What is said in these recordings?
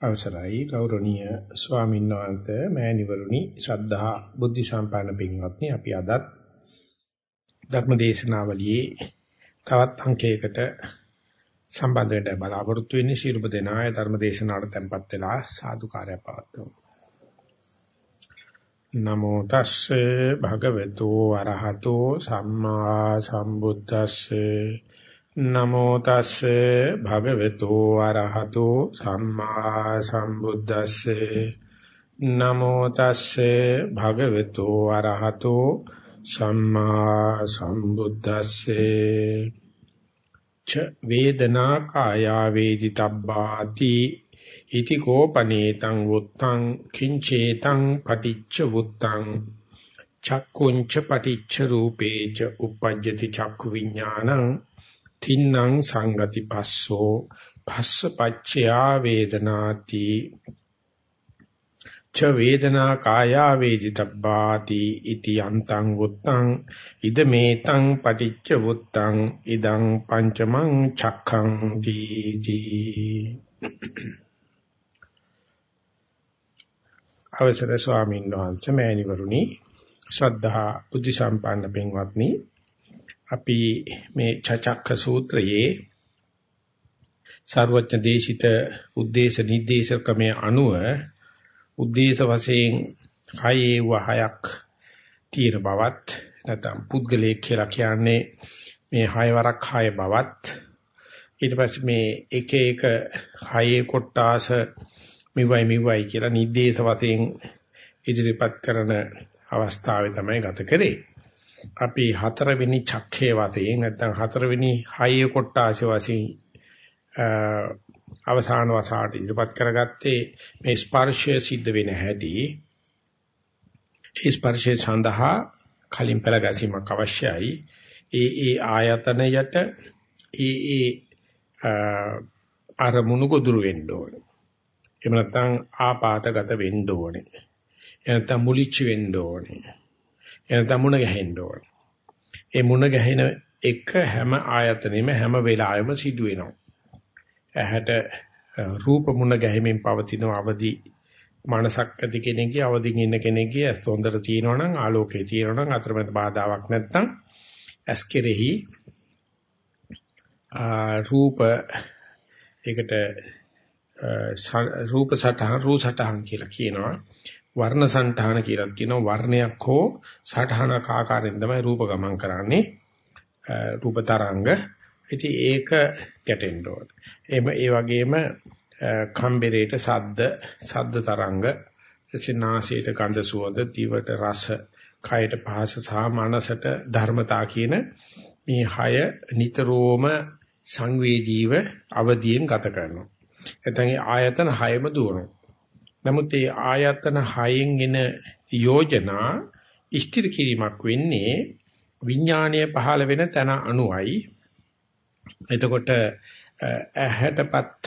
අවසරයි. ගෞරවනීය ස්වාමීන් වහන්සේ මෑණිවරුනි ශ්‍රද්ධා බුද්ධ සම්පන්න පින්වත්නි අපි අදත් ධර්මදේශනාවලියේ තවත් අංකයකට සම්බන්ධ වෙන්න බලාපොරොත්තු වෙන්නේ. ශීලප දෙනාය ධර්මදේශනාවට tempත් වෙලා සාදුකාරය පවත්වමු. නමෝ තස්සේ භගවතු අරහතෝ සම්මා සම්බුද්දස්සේ නමෝ තස්සේ භගවතු ආරහතෝ සම්මා සම්බුද්දස්සේ. නමෝ තස්සේ භගවතු ආරහතෝ සම්මා සම්බුද්දස්සේ. ච වේදනා කාය වේදිතබ්බාති ඉති කෝපනේතං වුත්තං කිංචේතං පටිච්ච වුත්තං. චක්කුංච පටිච්ච රූපේච uppajjati චක්කු විඥානං තින්නම් සංගති පස්සෝ පස්ස පච්චයා වේදනාති ච වේදනා කායා වේදිතබ්බාති ඉති අන්තං වුත්තං ඉද මේතං පටිච්ච වුත්තං ඉදං පංචමං චක්ඛං දීති. අවසර ස්වාමීන් වහන්සේ මෑණිවරුනි ශ්‍රද්ධා බුද්ධ සම්පන්න පින්වත්නි අපි මේ චචක්ක සූත්‍රයේ සර්වඥ දේශිත උද්දේශ නිर्देश ක්‍රමයේ අනුව උද්දේශ වශයෙන් කයේ වහයක් තියෙන බවත් නැත්නම් පුද්ගලයේ කියලා කියන්නේ මේ හය වරක් හය බවත්. ඊට පස්සේ මේ එක එක හයේ කොටාස මෙවයි මෙවයි කියලා නිर्देश වශයෙන් ඉදිරිපත් කරන අවස්ථාවේ තමයි ගත කරේ. අපි හතරවෙනි චක්කේ වශයෙන් නැත්නම් හතරවෙනි හයේ කොටාසේ වශයෙන් අවසාන වසාට ඉදපත් කරගත්තේ මේ ස්පර්ශය සිද්ධ වෙන හැටි. ඒ ස්පර්ශය සඳහා කලින් පෙළ ගැසීමක් අවශ්‍යයි. ඒ ඒ ආයතනයට ඒ ඒ අරමුණු ගොදුරු වෙන්න ඕනේ. එහෙම නැත්නම් ආපాతගත වෙන්න ඕනේ. එහෙම නැත්නම් මුලිච්ච වෙන්න ඕනේ. එනතම මුණ ගැහෙන්න ඕන. ඒ මුණ ගැහෙන එක හැම ආයතනෙම හැම වෙලාවෙම සිදු වෙනවා. ඇහැට රූප මුණ ගැහිමින් පවතින අවදි මානසක් ඇති කෙනෙක්ගේ අවදින් ඉන්න කෙනෙක්ගේ ඇස් හොඳට තියෙනවා නම් ආලෝකයේ තියෙනවා නම් අතරමැද බාධාවක් නැත්නම් ඇස් කෙරෙහි රූප ඒකට රූප සටහන් රූප සටහන් කියලා කියනවා වර්ණ సంతාන කියලා කියනවා. වර්ණයක් හෝ සටහනක ආකාරයෙන් තමයි රූප ගමන් කරන්නේ. රූප තරංග. ඉතින් ඒක ගැටෙන්න ඕන. එම ඒ වගේම කම්බරේට සද්ද සද්ද තරංග සිනාසයට ගඳ සුවඳ දිවට රස කයට පහස සහ මනසට ධර්මතා කියන මේ හය නිතරම සංවේදීව අවදියෙන් ගත කරනවා. එතන ආයතන හයම දුවනවා. නමුත් ඒ ආයතන හයෙන් එන යෝජනා ඉෂ්ටිර කිරීමක් වෙන්නේ විඥාණය පහළ වෙන තන අණුවයි. එතකොට ඇහැටපත්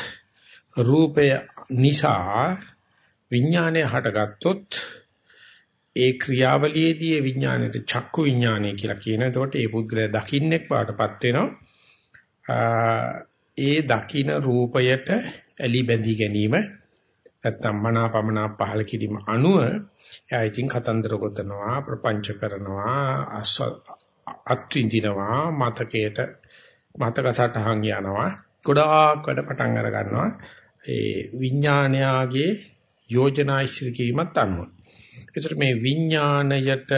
රූපය නිසා විඥාණය හටගත්තොත් ඒ ක්‍රියාවලියේදී විඥාණයට චක්කු විඥාණය කියලා කියන. එතකොට ඒ පුද්ගලයා දකින්නෙක් වාටපත් වෙනවා. ඒ දකින රූපයට ඇලි බැඳී ගැනීම නැත්තම් මනාපමනා පහල කිරීම අනුව එයා ඉතින් කතන්දර ගොතනවා ප්‍රපංච කරනවා අත්විඳිනවා මතකයට මතක සටහන් යනවා ගොඩාක් වැඩ පටන් අර ගන්නවා ඒ විඥානයාගේ යෝජනා ඉදිරි කිරීමත් අනුව. ඒතර මේ විඥාණයට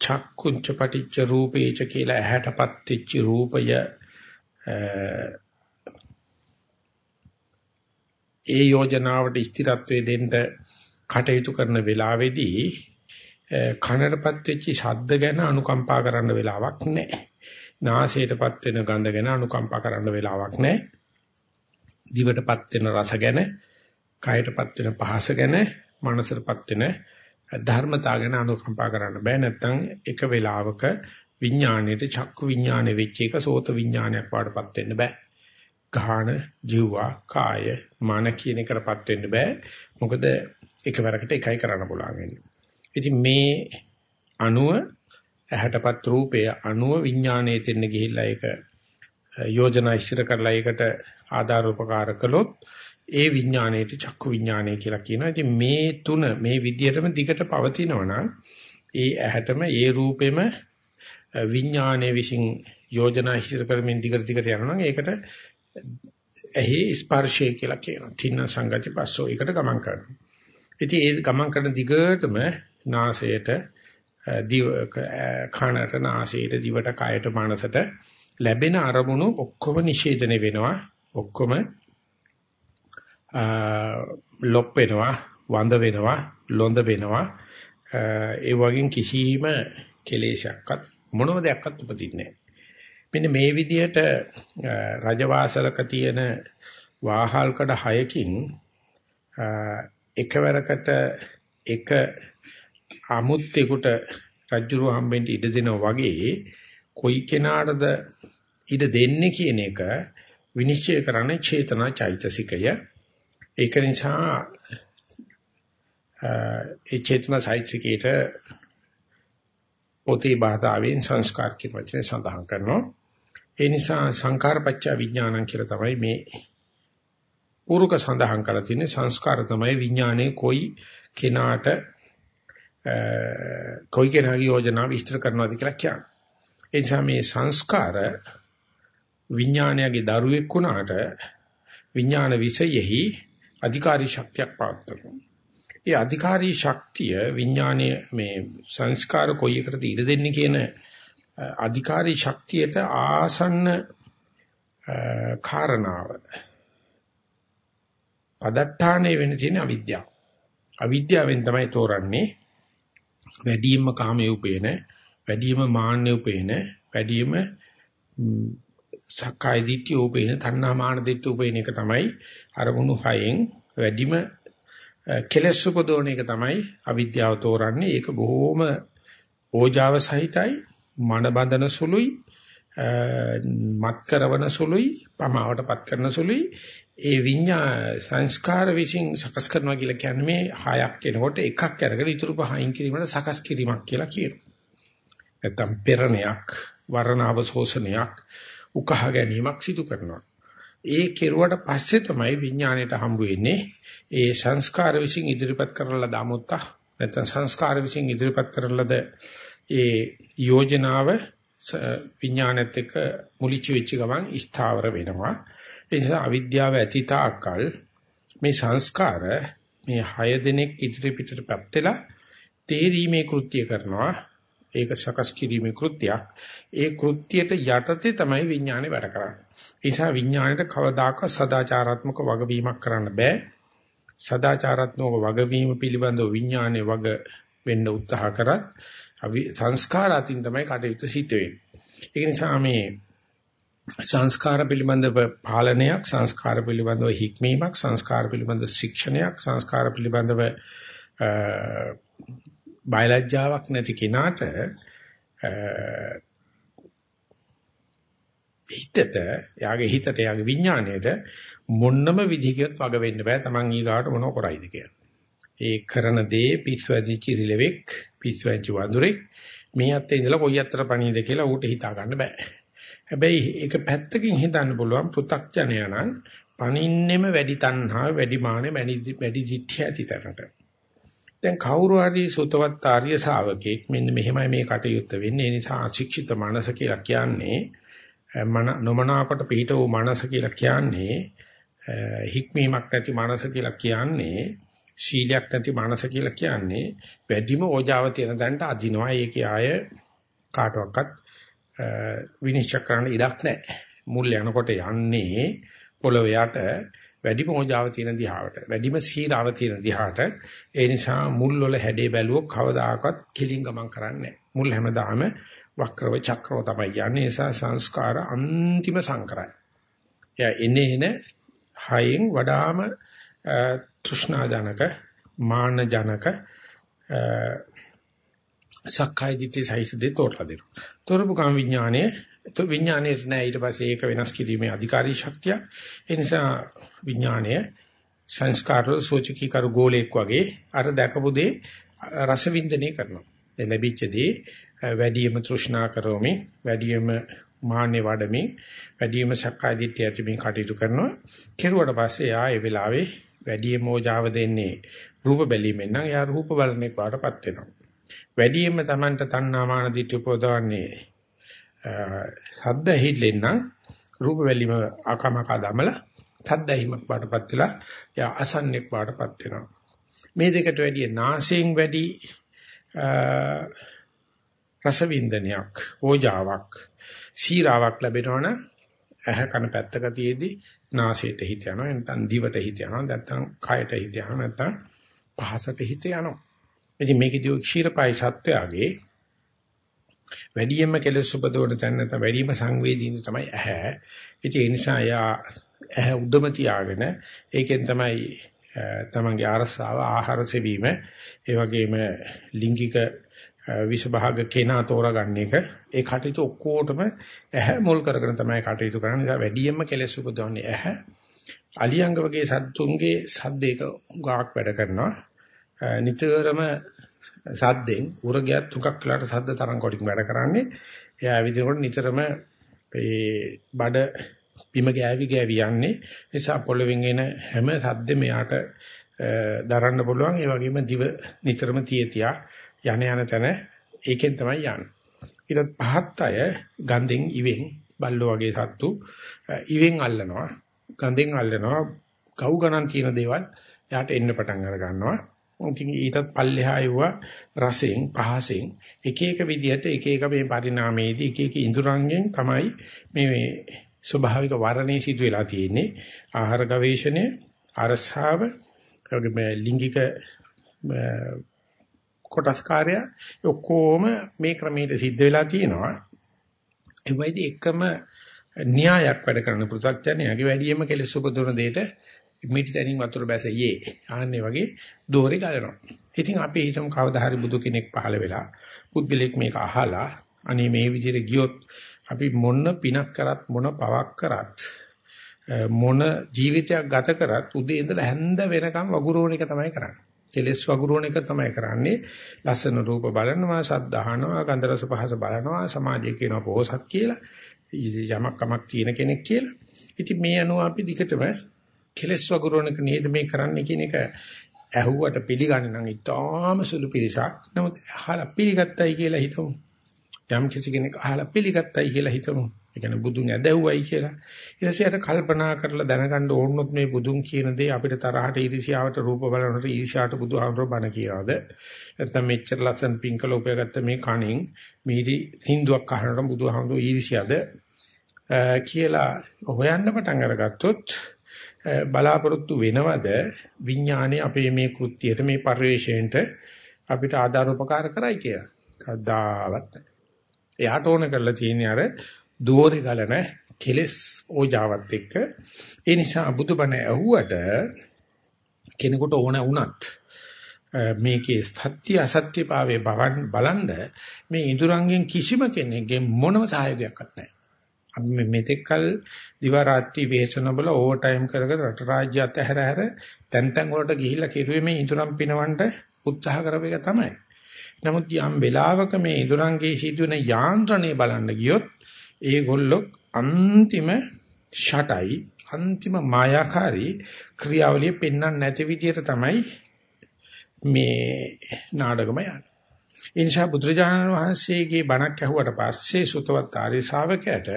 චක්කුංච පටිච්ච රූපේච කියලා ඇහැටපත් වෙච්ච රූපය ඒ යෝජනාවට ස්ථිරත්වයේ දෙන්න කටයුතු කරන වෙලාවේදී කනටපත් වෙච්ච ශබ්ද ගැන අනුකම්පා කරන්න වෙලාවක් නැහැ. නාසයටපත් වෙන ගඳ ගැන අනුකම්පා කරන්න වෙලාවක් නැහැ. දිවටපත් වෙන රස ගැන, කයටපත් වෙන පහස ගැන, මනසටපත් වෙන ධර්මතා ගැන අනුකම්පා කරන්න බෑ. නැත්තම් එක වෙලාවක විඥාණයට චක්කු විඥානෙ වෙච්ච එක සෝත විඥානයක් වඩපත් වෙන්න බෑ. ගාහන, ජීවා, කාය, මන කියන එකටපත් වෙන්න බෑ. මොකද එකවරකට එකයි කරන්න පුළුවන් වෙන්නේ. ඉතින් මේ අණුව ඇහැටපත් රූපය අණුව විඥානයේ තෙන්න ගිහිල්ලා ඒක යෝජනා ඉදිරි කරලා ඒකට ආධාර උපකාර කළොත් ඒ විඥාණයට චක්කු විඥාණය කියලා කියනවා. ඉතින් මේ තුන මේ විදියටම දිගට පවතිනවා නම් ඒ ඇහැටම ඒ රූපෙම විඥානයේ විසින් යෝජනා ඉදිරි කරමින් දිගට දිගට යනවා නම් ඒකට ඇහි ස්පර්ශය කියලා කියනවා. තින්න සංගති පස්සෝ ඒකට ගමන් කරනවා. ඉතින් ඒ ගමන් කරන දිගටම නාසයට දිව කනට නාසයට දිවට කයට මනසට ලැබෙන අරමුණු ඔක්කොම නිෂේධනය වෙනවා. ඔක්කොම ලොප් වෙනවා, වඳ වෙනවා, ලොඳ වෙනවා. ඒ වගේ කිසිම කෙලෙසයක්වත් මොනම දෙයක්වත් උපදින්නේ නැහැ. මෙන්න මේ විදිහට රජවාසලක තියෙන වාහල්කඩ 6කින් එකවරකට එක අමුත්තෙකුට රජුරු හම්බෙන්න ඉඩ දෙනවා වගේ කොයි කෙනාටද ඉඩ දෙන්නේ කියන එක විනිශ්චය කරන්නේ චේතනා චෛතසිකය. ඒක නිසා ඒ චේතනා චෛතසිකයට පොතේ භාෂාවෙන් සංස්කාර කියන වචනේ සඳහන් කරනවා. ඒ නිසා සංකාරපච්ච විඥානං කියලා තමයි මේ පුරුක සඳහන් කරලා තියෙන්නේ සංස්කාර තමයි විඥානයේ කොයි කෙනාට කොයි කෙනාගේ යෝජනා විස්තර කරනවාද කියලා කියන්නේ. ඒ නිසා මේ සංස්කාර විඥානයගේ දරුවෙක් වුණාට විඥාන විෂයෙහි අධිකාරී ශක්තියක් පවත්වනවා. ඒ අධිකාරී ශක්තිය විඥානයේ මේ සංස්කාර කොයි එකටද ඉඩ දෙන්නේ කියන අධිකාරී ශක්තියට ආසන්න කාරණාව පදට්ඨානේ වෙන තියෙන අවිද්‍යාව. අවිද්‍යාවෙන් තමයි තෝරන්නේ වැඩිම කාමයේ උපේන, වැඩිම මාන්නේ උපේන, වැඩිම සක්කාය දිට්ඨිය උපේන, තණ්හා මාන දිට්ඨිය උපේන එක තමයි අරමුණු හයෙන් වැඩිම කෙලස් උපදෝන එක තමයි අවිද්‍යාව තෝරන්නේ. ඒක බොහොම ඕජාව සහිතයි, මන බඳන සුළුයි, මත් කරවන සුළුයි, පමාවටපත් කරන සුළුයි. ඒ විඤ්ඤා සංස්කාර විසින් සකස් කරනවා කියලා කියන්නේ මේ හයක් එනකොට එකක් අරගෙන ඊටු පහින් කිරීමට සකස් කිරීමක් කියලා කියනවා. නැත්තම් පෙරණයක්, වර්ණාවශෝෂණයක්, උකහා ගැනීමක් සිදු කරනවා. ඒ කෙරුවට පස්සේ තමයි විඥාණයට හම්බ වෙන්නේ ඒ සංස්කාර විසින් ඉදිරිපත් කරන ලද අමුත්ත නැත්නම් සංස්කාර විසින් ඉදිරිපත් කරන ලද ඒ යෝජනාව විඥානෙත් එක්ක මුලිච්ච වෙච්ච ගමන් ස්ථාවර වෙනවා ඒ නිසා අවිද්‍යාව ඇති තාක්කල් මේ සංස්කාර මේ හය දිනක් ඉදිරි පිටට පැත්තලා තේරීමේ කෘත්‍ය කරනවා ඒක සකස් කිරීමේ කෘත්‍යයක්. ඒ කෘත්‍යයට යටතේ තමයි විඥානේ වැඩ කරන්නේ. ඒ නිසා විඥාණයට කවදාකවත් සදාචාරාත්මක වගවීමක් කරන්න බෑ. සදාචාරාත්මක වගවීම පිළිබඳව විඥානේ වග වෙන්න උත්සාහ කරත් සංස්කාර අතින් තමයි කටයුතු සිද්ධ වෙන්නේ. ඒ නිසා මේ සංස්කාර පිළිබඳව පාලනයක් සංස්කාර පිළිබඳව හික්මීමක් සංස්කාර පිළිබඳව ශික්ෂණයක් සංස්කාර පිළිබඳව බයලජ්ජාවක් නැති කෙනාට හිතට යාගේ හිතට යාගේ විඥාණයට මොන්නම විදිහකට වග වෙන්න බෑ Taman ඊගාට මොනව කරයිද කියලා. ඒ කරන දේ පිස්සුවදිච්ච රිලෙවෙක් පිස්සුවන්ච වඳුරෙක් මේ අතේ ඉඳලා කොයි අතට පණීද කියලා ඌට හිතා ගන්න බෑ. හැබැයි ඒක පැත්තකින් හිතන්න පුළුවන් පෘ탁ජනයා නම් පණින්නෙම වැඩි තණ්හා වැඩි මානෙ වැඩි වැඩි දිත්‍ය ඇති තරට. දැන් කවුරු හරි සුතවත් ආර්ය ශාවකෙක් මෙන්න මෙහෙමයි මේ කටයුත්ත වෙන්නේ. ඒ නිසා අශික්ෂිත මනස කියලා කියන්නේ මන නොමනාකට පිට වූ මනස කියලා කියන්නේ හික්මීමක් නැති මනස කියලා කියන්නේ ශීලයක් නැති මනස කියලා කියන්නේ වැඩිම ඕජාව තියෙන තැනට අදිනවා. ඒකේ ආය කාටවත් විනිශ්චය කරන්න ඉඩක් නැහැ. මුල් යනකොට යන්නේ පොළොව යට වැඩිම ඕජාව තියෙන දිහාවට වැඩිම සීරාව තියෙන දිහාට ඒ නිසා මුල් වල හැඩේ බැලුවොත් කවදාකවත් කිලින් ගමන් කරන්නේ මුල් හැමදාම වක්‍රව චක්‍රව තමයි යන්නේ නිසා සංස්කාර අන්තිම සංකරයි. එයා එනේ එන හයෙන් වඩාම තෘෂ්ණා ජනක මාන ජනක සක්කාය දිට්ඨි සහිත තෝරලා දෙනවා. තොරපු කාම විඥානයේ તો විඥානයේ නෑ ඊට පස්සේ ඒක වෙනස් කිරීමේ අධිකාරී ශක්තිය. ඒ නිසා විඥානය සංස්කාර සෝචකී කරු ගෝලයක් වගේ අර දැකපු දේ රස වින්දනය කරනවා. ඒ ලැබිච්ච දේ වැඩියම තෘෂ්ණා කරෝමි වැඩියම මාන්නේ වඩමින් වැඩිම සක්කාය දිට්ඨිය ඇති මේ කටයුතු කරනවා. කෙරුවට පස්සේ යා ඒ වෙලාවේ වැඩිම ඕජාව දෙන්නේ රූප බැලීමෙන් නම් යා රූප බලන්නේ පාටපත් වෙනවා. වැඩිම Tamanට තණ්හාමාන දිට්ඨිය උපදවන්නේ සද්ද හිල්ලෙන් නම් රූප බැලීම අකමක දමල සද්දයිමක් පාටපත් වෙලා යා අසන්නෙක් පාටපත් වෙනවා. මේ දෙකට වැඩිය නාසයෙන් වැඩි රසවින්දනයක් ඕජාවක් සීරාවක් ලැබෙනවනම් ඇහැ කන පැත්තක තියේදී නාසයට හිත යනවා නැත්නම් දිවට හිත යනවා නැත්නම් කයට හිත යනවා නැත්නම් පහසට හිත යනවා. ඉතින් මේකදී ක්ෂීරපයි සත්‍යයගේ වැඩියෙන්ම කෙලෙස් උපදවන තැන නැත්නම් වැඩිම සංවේදීන තමයි ඇහැ. ඉතින් ඒ නිසා යා ඇහැ උඩම තියාගෙන ඒකෙන් තමයි තමන්ගේ ආරසාව ආහාර සෙවීම ඒ වගේම ලිංගික විෂභාග කෙනා තෝරගන්න එක ඒ කටයුතු ඔක්කොටම ඇහැ මුල් කරගෙන තමයි කටයුතු කරන්නේ. නිසා වැඩියෙන්ම කෙලෙස් උපදවන්නේ ඇහැ. අලියංග වගේ සත්තුන්ගේ සද්දේක ගාක් වැඩ කරනවා. නිතරම සද්දෙන් උරගියත් තුකක් වෙලාට සද්ද තරංග වලින් වැඩ කරන්නේ. එයා ඇවිදිනකොට නිතරම ඒ බඩ බිම ගෑවි ගෑවි යන්නේ. නිසා පොළවෙන් එන හැම සද්දෙම යාට දරන්න පුළුවන්. ඒ වගේම දිව නිතරම තියතියා යන යන තැන ඒකෙන් තමයි යන්නේ. ඊට පහත් අය ගඳෙන් ඉවෙන් බල්ලෝ වගේ සත්තු ඉවෙන් අල්ලනවා. ගඳෙන් අල්ලනවා. ගව් ගණන් තියෙන දේවල් යාට එන්න පටන් අර ගන්නවා. ඉතින් ඊටත් පල්ලෙහා යුවා රසෙන් පහසෙන් එක එක විදිහට එක එක මේ පරිණාමයේදී එක එක ඉඳුරංගෙන් තමයි මේ ස්වභාවික වර්ණේ සිදු වෙලා තියෙන්නේ ආහාර ගවේෂණය අරසාව ලිංගික කොටස් කාර්ය ඔක්කොම මේ ක්‍රමයට සිද්ධ වෙලා තියෙනවා. ඒ වයිදී එකම න්‍යායක් වැඩ කරන පෘථග්ජනයාගේ වැඩියෙන්ම කෙලෙස් උපදවන දෙයට මිටි තැනින් වතුර බැසයේ. ආන්නේ වගේ දෝරේ ගලනවා. ඉතින් අපි හිතමු කවදා හරි බුදු කෙනෙක් පහළ වෙලා පුද්ගලෙක් මේක අහලා අනේ මේ විදිහට ගියොත් අපි මොන පිනක් කරත් මොන පවක් කරත් මොන ජීවිතයක් ගත කරත් උදේ ඉඳලා හැන්ද වෙනකම් වගුරුවන එක තමයි කරන්නේ. කෙලස් වගුරුවන එක තමයි කරන්නේ. ලස්සන රූප බලනවා, ශබ්ද අහනවා, ගන්ධ රස පහස බලනවා, සමාජයේ කියනවා පොහසත් කියලා. යමක් කමක් තියෙන කෙනෙක් කියලා. ඉතින් මේ අනුව අපි දිගටම කෙලස් වගුරුවන එක නේද මේ කරන්නේ කියන එක ඇහුවට පිළිගන්නේ නම් ඉතාම සුළු පිළිසක්. නමුත් අහලා පිළිගත්තයි කියලා හිතමු. යම් කිසි කෙනෙක් අහලා පිළිගත්තයි කියලා හිතමු. ඒ කියන්නේ බුදුන් ඇදහුවයි කියලා. ඊට පස්සේ අර කල්පනා කරලා දැනගන්න ඕනොත් මේ බුදුන් කියන දේ අපිට තරහට ඊර්ෂ්‍යාවට රූප බලනට ඊර්ෂ්‍යාවට බුදුහාමරෝ බණ කියනවාද? නැත්නම් මෙච්චර ලස්සන පිංකල උපයගත්ත මේ කණින් මීරි හින්දුවක් අහනකොට බුදුහාමරෝ ඊර්ෂ්‍යාද කියලා හොයන්න පටන් අරගත්තොත් බලාපොරොත්තු වෙනවද විඥානේ අපේ මේ කෘත්‍යයට මේ පරිවේශයෙන්ට අපිට ආධාර උපකාර කරයි කියලා. කවදාවත් නැහැ. එයාට ඕන කරලා තියෙන්නේ අර දෝරේ ගලන කෙලස් ඕජාවත් එක්ක ඒ නිසා බුදුබණ ඇහුවට කෙනෙකුට ඕන වුණත් මේකේ සත්‍ය අසත්‍ය භාවයේ බලන්න මේ ඉඳුරංගෙන් කිසිම කෙනෙක්ගෙන් මොනම සහයෝගයක්වත් නැහැ. අපි මෙතෙක්කල් දිවා රාත්‍රී වේසන බල ඕවර් ටයිම් කර කර රට රාජ්‍ය අතහැර හැර තැන් තැන් වලට ගිහිල්ලා කිරුවේ මේ ඉඳුරම් පිනවන්න උත්සාහ කරපු එක තමයි. නමුත් යම් වෙලාවක මේ ඉඳුරංගේ සිදුවෙන යාන්ත්‍රණය බලන්න ගියොත් ඒගොල්ලෝ අන්තිම ෂටයි අන්තිම මායාකාරී ක්‍රියාවලිය පෙන්වන්න නැති විදිහට තමයි මේ නාටකම යන්නේ. ඒ නිසා බුදුරජාණන් වහන්සේගේ බණක් ඇහුවට පස්සේ සුතවත් ආර්ය ශාවකයට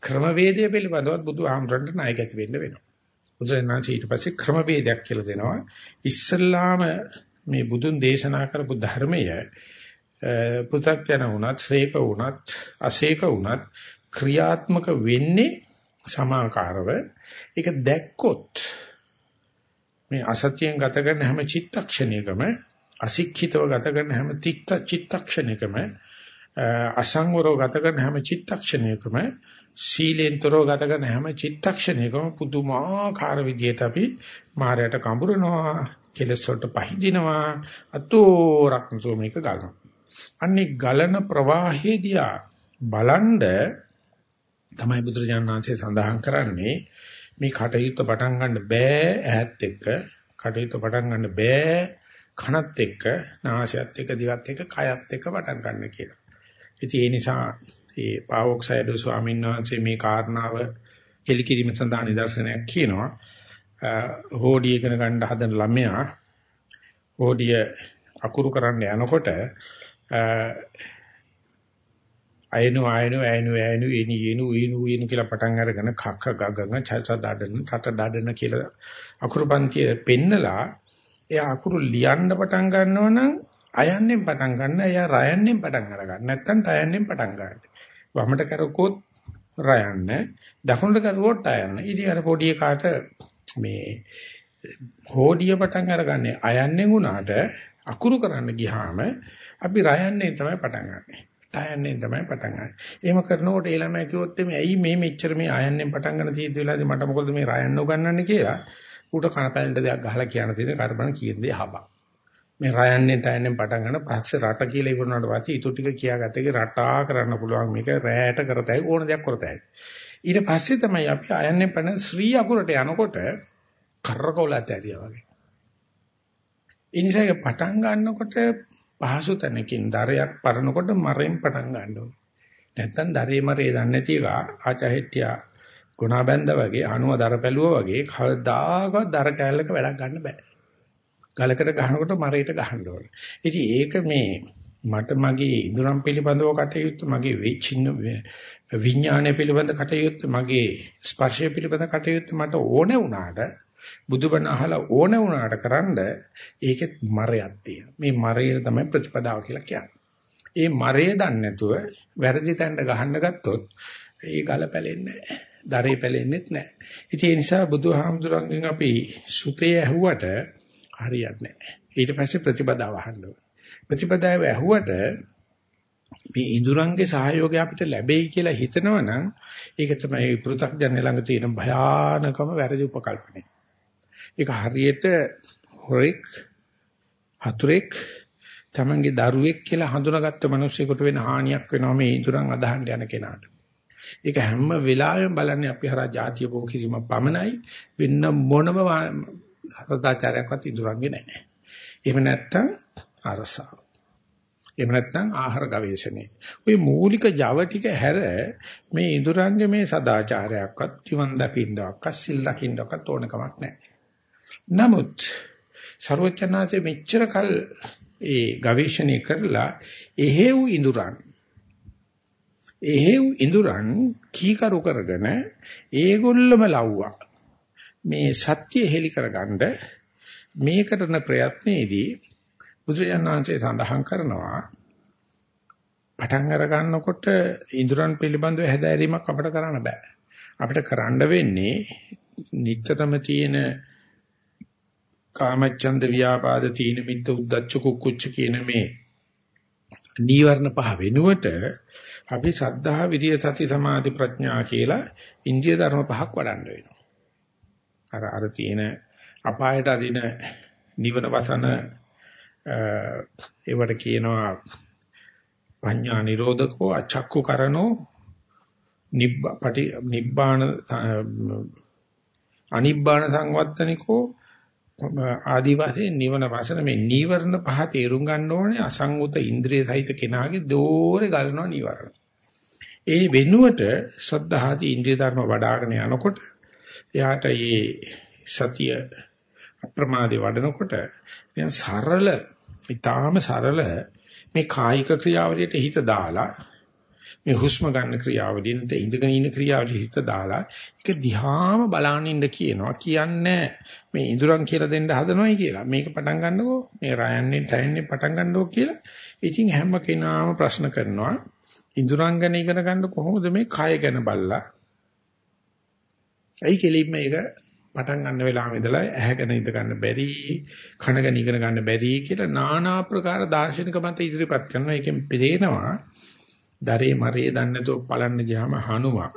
ක්‍රමවේදය පිළිබඳව බුදුහාමුදුරන්ට ණයගැති වෙන්න වෙනවා. බුදුරජාණන් ඊට පස්සේ ක්‍රමවේදයක් කියලා දෙනවා. ඉස්සල්ලාම මේ බුදුන් දේශනා කරපු ධර්මය පුතත්යන වුණත්, ශ්‍රේක වුණත්, අසේක වුණත් ක්‍රියාත්මක වෙන්නේ සමාකාරව. ඒක දැක්කොත් මේ අසත්‍යයෙන් ගත කරන හැම චිත්තක්ෂණයකම අසික්ඛිතව ගත කරන හැම තික්ත චිත්තක්ෂණයකම අසංවරව ගත කරන හැම චිත්තක්ෂණයකම සීලෙන්තරව ගත කරන හැම චිත්තක්ෂණයකම පුදුමාකාර විදියට අපි මායයට කඹරනවා කෙලස් වලට පහදිනවා අතෝරක් මේක ගලනවා. අන්නේ ගලන ප්‍රවාහයේදී බලන්ඩ තමයි බුදුරජාණන් වහන්සේ සඳහන් කරන්නේ මේ කටයුත්ත පටන් ගන්න බෑ ඇහත් එක්ක කටයුත්ත පටන් ගන්න බෑ කනත් එක්ක නාසයත් එක්ක දිවත් එක්ක කයත් එක්ක පටන් ගන්න කියලා. ඉතින් ඒ නිසා ඒ පාවොක්සයිඩ් ස්වාමීන් වහන්සේ මේ කාරණාව එලිකිරීම සඳහා නිදර්ශනයක් කියනවා. හෝඩිය ඉගෙන ගන්න හදන ළමයා හෝඩිය අකුරු කරන්න යනකොට අයනු අයනු අයනු අයනු එනි එනු එනු එනු කියලා පටන් අරගෙන කක්ක ගගන චස ඩඩන තත ඩඩන කියලා අකුරු පන්තිය පෙන්නලා එයා අකුරු ලියන්න පටන් ගන්නවා නම් අයන්නෙන් පටන් ගන්න එයා රයන්නෙන් පටන් අර ගන්න නැත්තම් තයන්නෙන් පටන් ගන්න. වමට කරකොත් රයන්න දකුණට කරුවොත් අයන්න. ඉතින් අර පොඩි කාට මේ හෝඩිය පටන් අරගන්නේ අයන්නෙන් උනාට අකුරු කරන්න ගියාම අපි රයන්නේ තමයි පටන් ගන්නෙ. තයන්නේ තමයි පටන් ගන්න. එහෙම කරනකොට ඒ ළමයා කිව්වොත් මේ ඇයි මේ මෙච්චර මේ ආයන්නෙන් පටන් ගන්න තියෙද්දි වෙලාදී මට මොකද මේ රයන්න උගන්වන්නේ කියලා ඌට කනපැලෙන්ට දෙයක් ගහලා කියන්න තියෙන කරබන කියන දේ අහපන්. මේ රයන්නේ තයන්නේ පටන් ගන්න පස්සේ රට කියලා ඉවරනට පස්සේ ඊටු ටික කියාගත්තේ රටා කරන්න පුළුවන් මේක රැයට කරතයි ඕන දෙයක් කරතයි. ඊට පස්සේ තමයි අපි ආයන්නෙන් පණ ශ්‍රී අකුරට යනකොට කරකවලත් ඇරියා වගේ. ඉනිසාවේ පටන් ගන්නකොට පහසු තැනකින් දරයක් පරනකොට මරෙන් පටන් ගන්න ඕනේ. නැත්තම් දරේ මරේ දන්නේ නැති එක ආචහෙට්ටියා ගුණා බැඳ වගේ අණුව දර පැලුවා වගේ කවදාකවත් දර කැලලක වැඩක් ගන්න බෑ. ගලකට ගහනකොට මරේට ගහන්න ඕනේ. ඉතින් ඒක මේ මට මගේ ඉදurang පිළිබඳව කටයුත්ත මගේ වෙච්චින්න විඥානය පිළිබඳ කටයුත්ත මගේ ස්පර්ශය පිළිබඳ කටයුත්ත මට ඕනේ වුණාට බුදුබණ අහලා ඕන වුණාට කරන්න ඒකෙත් මරයක් තියෙනවා. මේ මරය තමයි ප්‍රතිපදාව කියලා කියන්නේ. ඒ මරය දන්නේ නැතුව වැරදි තැනට ගහන්න ගත්තොත් ඒ ගල පැලෙන්නේ නැහැ. දරේ පැලෙන්නේත් නැහැ. ඉතින් ඒ නිසා බුදුහාමුදුරන්ගෙන් අපි සුතේ ඇහුවට හරියන්නේ නැහැ. ඊට පස්සේ ප්‍රතිපදාව අහන්න ඕනේ. ප්‍රතිපදාව ඇහුවට මේ ඉඳුරංගේ සහයෝගය අපිට ලැබෙයි කියලා හිතනවනම් ඒක තමයි පෘථග්ජන ළඟ තියෙන භයානකම වැරදි උපකල්පනය. ඒක හරියට හොරෙක් හතුරෙක් තමන්ගේ දරුවෙක් කියලා හඳුනාගත්ත මිනිස්සුෙකුට වෙන හානියක් වෙනවා මේ ඉදurang අදහන්න යන කෙනාට. ඒක හැම වෙලාවෙම බලන්නේ අපි හරහා ජාතිය බෝ කිරීම පමණයි වෙන මොනම සදාචාරයක්වත් ඉදurangගේ නැහැ. එහෙම නැත්තම් අරසාව. එහෙම නැත්නම් ආහාර ගවේෂණේ. ওই මූලික Java ටික හැර මේ ඉදurangගේ මේ සදාචාරයක්වත් ජීවන් දකින්නවක්වත් සිල් දකින්නවක්වත් ඕන කමක් නැහැ. නමුත් ਸਰවචනාසේ මෙච්චර කල් ඒ ගවේෂණය කරලා එහෙව් ඉඳුරන් එහෙව් ඉඳුරන් කීකරු කරගෙන ඒගොල්ලම ලව්වා. මේ සත්‍ය හෙලි කරගන්න මේ කරන ප්‍රයත්නයේදී බුදුරජාණන්සේ සඳහන් කරනවා පටන් අර ගන්නකොට ඉඳුරන් පිළිබඳව හැදෑරීමක් අපිට කරන්න බෑ. අපිට කරන්න වෙන්නේ නිත්‍යතම තියෙන කාමච්ඡන්ද ව්‍යාපාද තීන මිද්ද උද්දච්ච කුක්කුච්ච කියන මේ නීවරණ පහ වෙනුවට අපි සද්ධා විරිය සති සමාධි ප්‍රඥා කියලා ඉන්දිය ධර්ම පහක් වඩන්න වෙනවා. අර අර තියෙන අපායට අදින නිවන වසන ඒවට කියනවා පඤ්ඤා නිරෝධකෝ අචක්කු කරනෝ නිබ්බපටි නිබ්බාන අනිබ්බාන සංවත්තනිකෝ ආදි වශයෙන් නිවන වසන මේ නීවරණ පහ තේරුම් ගන්න ඕනේ අසංගත ඉන්ද්‍රිය සහිත කෙනාගේ දෝරේ ගලනවා නීවරණ. ඒ වෙනුවට ශ්‍රද්ධාදී ඉන්ද්‍රිය ධර්ම වඩ아가න යනකොට එයාට මේ සතිය අප්‍රමාදේ වඩනකොට එයා සරල ඊටාම සරල මේ කායික ක්‍රියාවලියට හිත දාලා මේ හුස්ම ගන්න ක්‍රියාවලිය නැත්නම් ඉඳගෙන ඉන්න ක්‍රියාවලිය හිත දාලා ඒක දිහාම බලාගෙන ඉන්න කියනවා. කියන්නේ මේ ඉඳුරන් කියලා දෙන්න හදනවයි කියලා. මේක පටන් ගන්නකෝ මේ රයන්නේ ටයින්නේ පටන් ගන්නකෝ කියලා ඉතින් හැම කෙනාම ප්‍රශ්න කරනවා. ඉඳුරන් ගැන ඉගෙන ගන්න කොහොමද මේ කය ගැන බලලා? ඇයි කෙලින්ම මේක පටන් ගන්න වෙලාවෙ ඉඳලා ඇහැ ගැන ඉඳ ගන්න බැරි කන ගැන ඉගෙන ගන්න බැරි කියලා নানা ආකාර දාර්ශනික මත ඉදිරිපත් කරනවා. ඒකෙන් පේනවා දරේ මරේ දන්නේ නැතුව බලන්න ගියාම හනුවා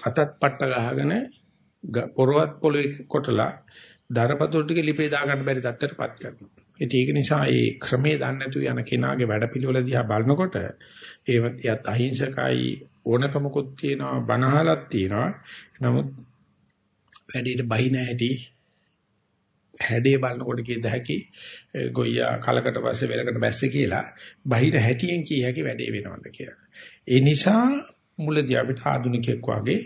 අතත් පට්ට ගහගෙන පොරවත් පොළොවේ කොටලා දරපතුල් ටික ලිපේ දාගන්න බැරි තත්ත්වයටපත් කරනවා. ඒක නිසා ඒ ක්‍රමේ දන්නේ නැතුව යන කෙනාගේ වැඩපිළිවෙල දිහා බලනකොට ඒවත් යත් අහිංසකයි ඕනකමකුත් තියෙනවා බනහලක් තියෙනවා. නමුත් වැඩේට බහි නැහැටි හැඩේ බලනකොට කියද හැකි ගොයියා කලකට පස්සේ වෙලකට බැස්සේ කියලා බහිර හැටියෙන් කිය හැකි වැඩේ වෙනවද කියලා. ඒ නිසා මුලදී අපිට ආධුනිකයෙක් වගේ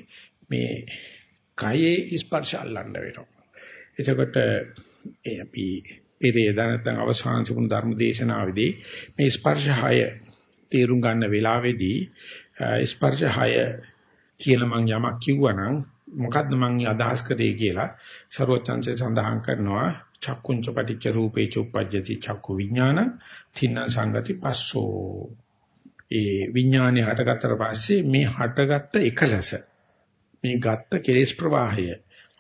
මේ කයේ ස්පර්ශ අල්ලන්න වෙනවා. එතකොට ඒ අපි පෙරේදා නැත්නම් අවසාන සුකුණු ධර්ම දේශනාවේදී මේ ස්පර්ශ හය තේරුම් ගන්න වෙලාවේදී ස්පර්ශ හය කියලා මම යමක් කිව්වනම් මොකද්ද මම අදහස් කරේ කියලා ਸਰවචන්සේ සඳහන් කරනවා චක්කුංච පටිච්ච රූපේ චුප්පජ්ජති චක්කු විඥාන තින්න සංගති පස්සෝ ඒ විඥානේ හටගත්තට පස්සේ මේ හටගත්ත එකලස මේ ගත්ත කෙලෙස් ප්‍රවාහය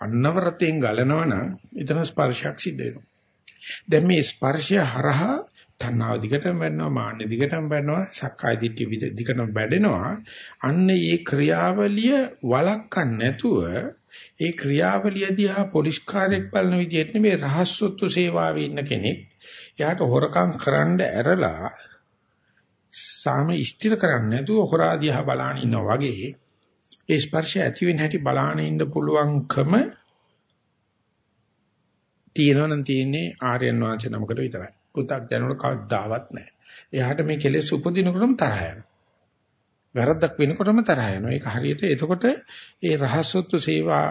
අන්නවරතෙන් ගලනවා නම් එතන ස්පර්ශයක් සිද්ධ වෙනවා. දැන් මේ ස්පර්ශය හරහා තණ්හාව දිගටම වැඩෙනවා මාන්න දිගටම වැඩෙනවා සක්කාය දිට්ඨිය දිගටම වැඩෙනවා අන්න ඒ ක්‍රියාවලිය වළක්වන්න නැතුව ඒ ක්‍රියාවලිය දිහා පොලිස් කාර්යයක් බලන විදිහට නෙමෙයි රහස්සොත්තු සේවාවේ ඉන්න කෙනෙක් එයාට හොරකම් කරන්න ඇරලා සාම ඉෂ්ටිර කරන්නේ නැතුව හොරා දිහා බලාන ඉන්නා වගේ ඒ ස්පර්ශය ඇති වෙන හැටි බලාන ඉන්න පුළුවන්කම තියෙනවනම් තියෙන්නේ ආර්යයන් වහන්සේ නමකට විතරයි. පු탁 ජනවල කවදාවත් නැහැ. එයාට මේ කෙලෙස් උපදිනකොටම තරහ යනවා. වැරද්දක් වෙනකොටම තරහ යනවා. ඒක හරියට එතකොට ඒ රහස්සොත්තු සේවා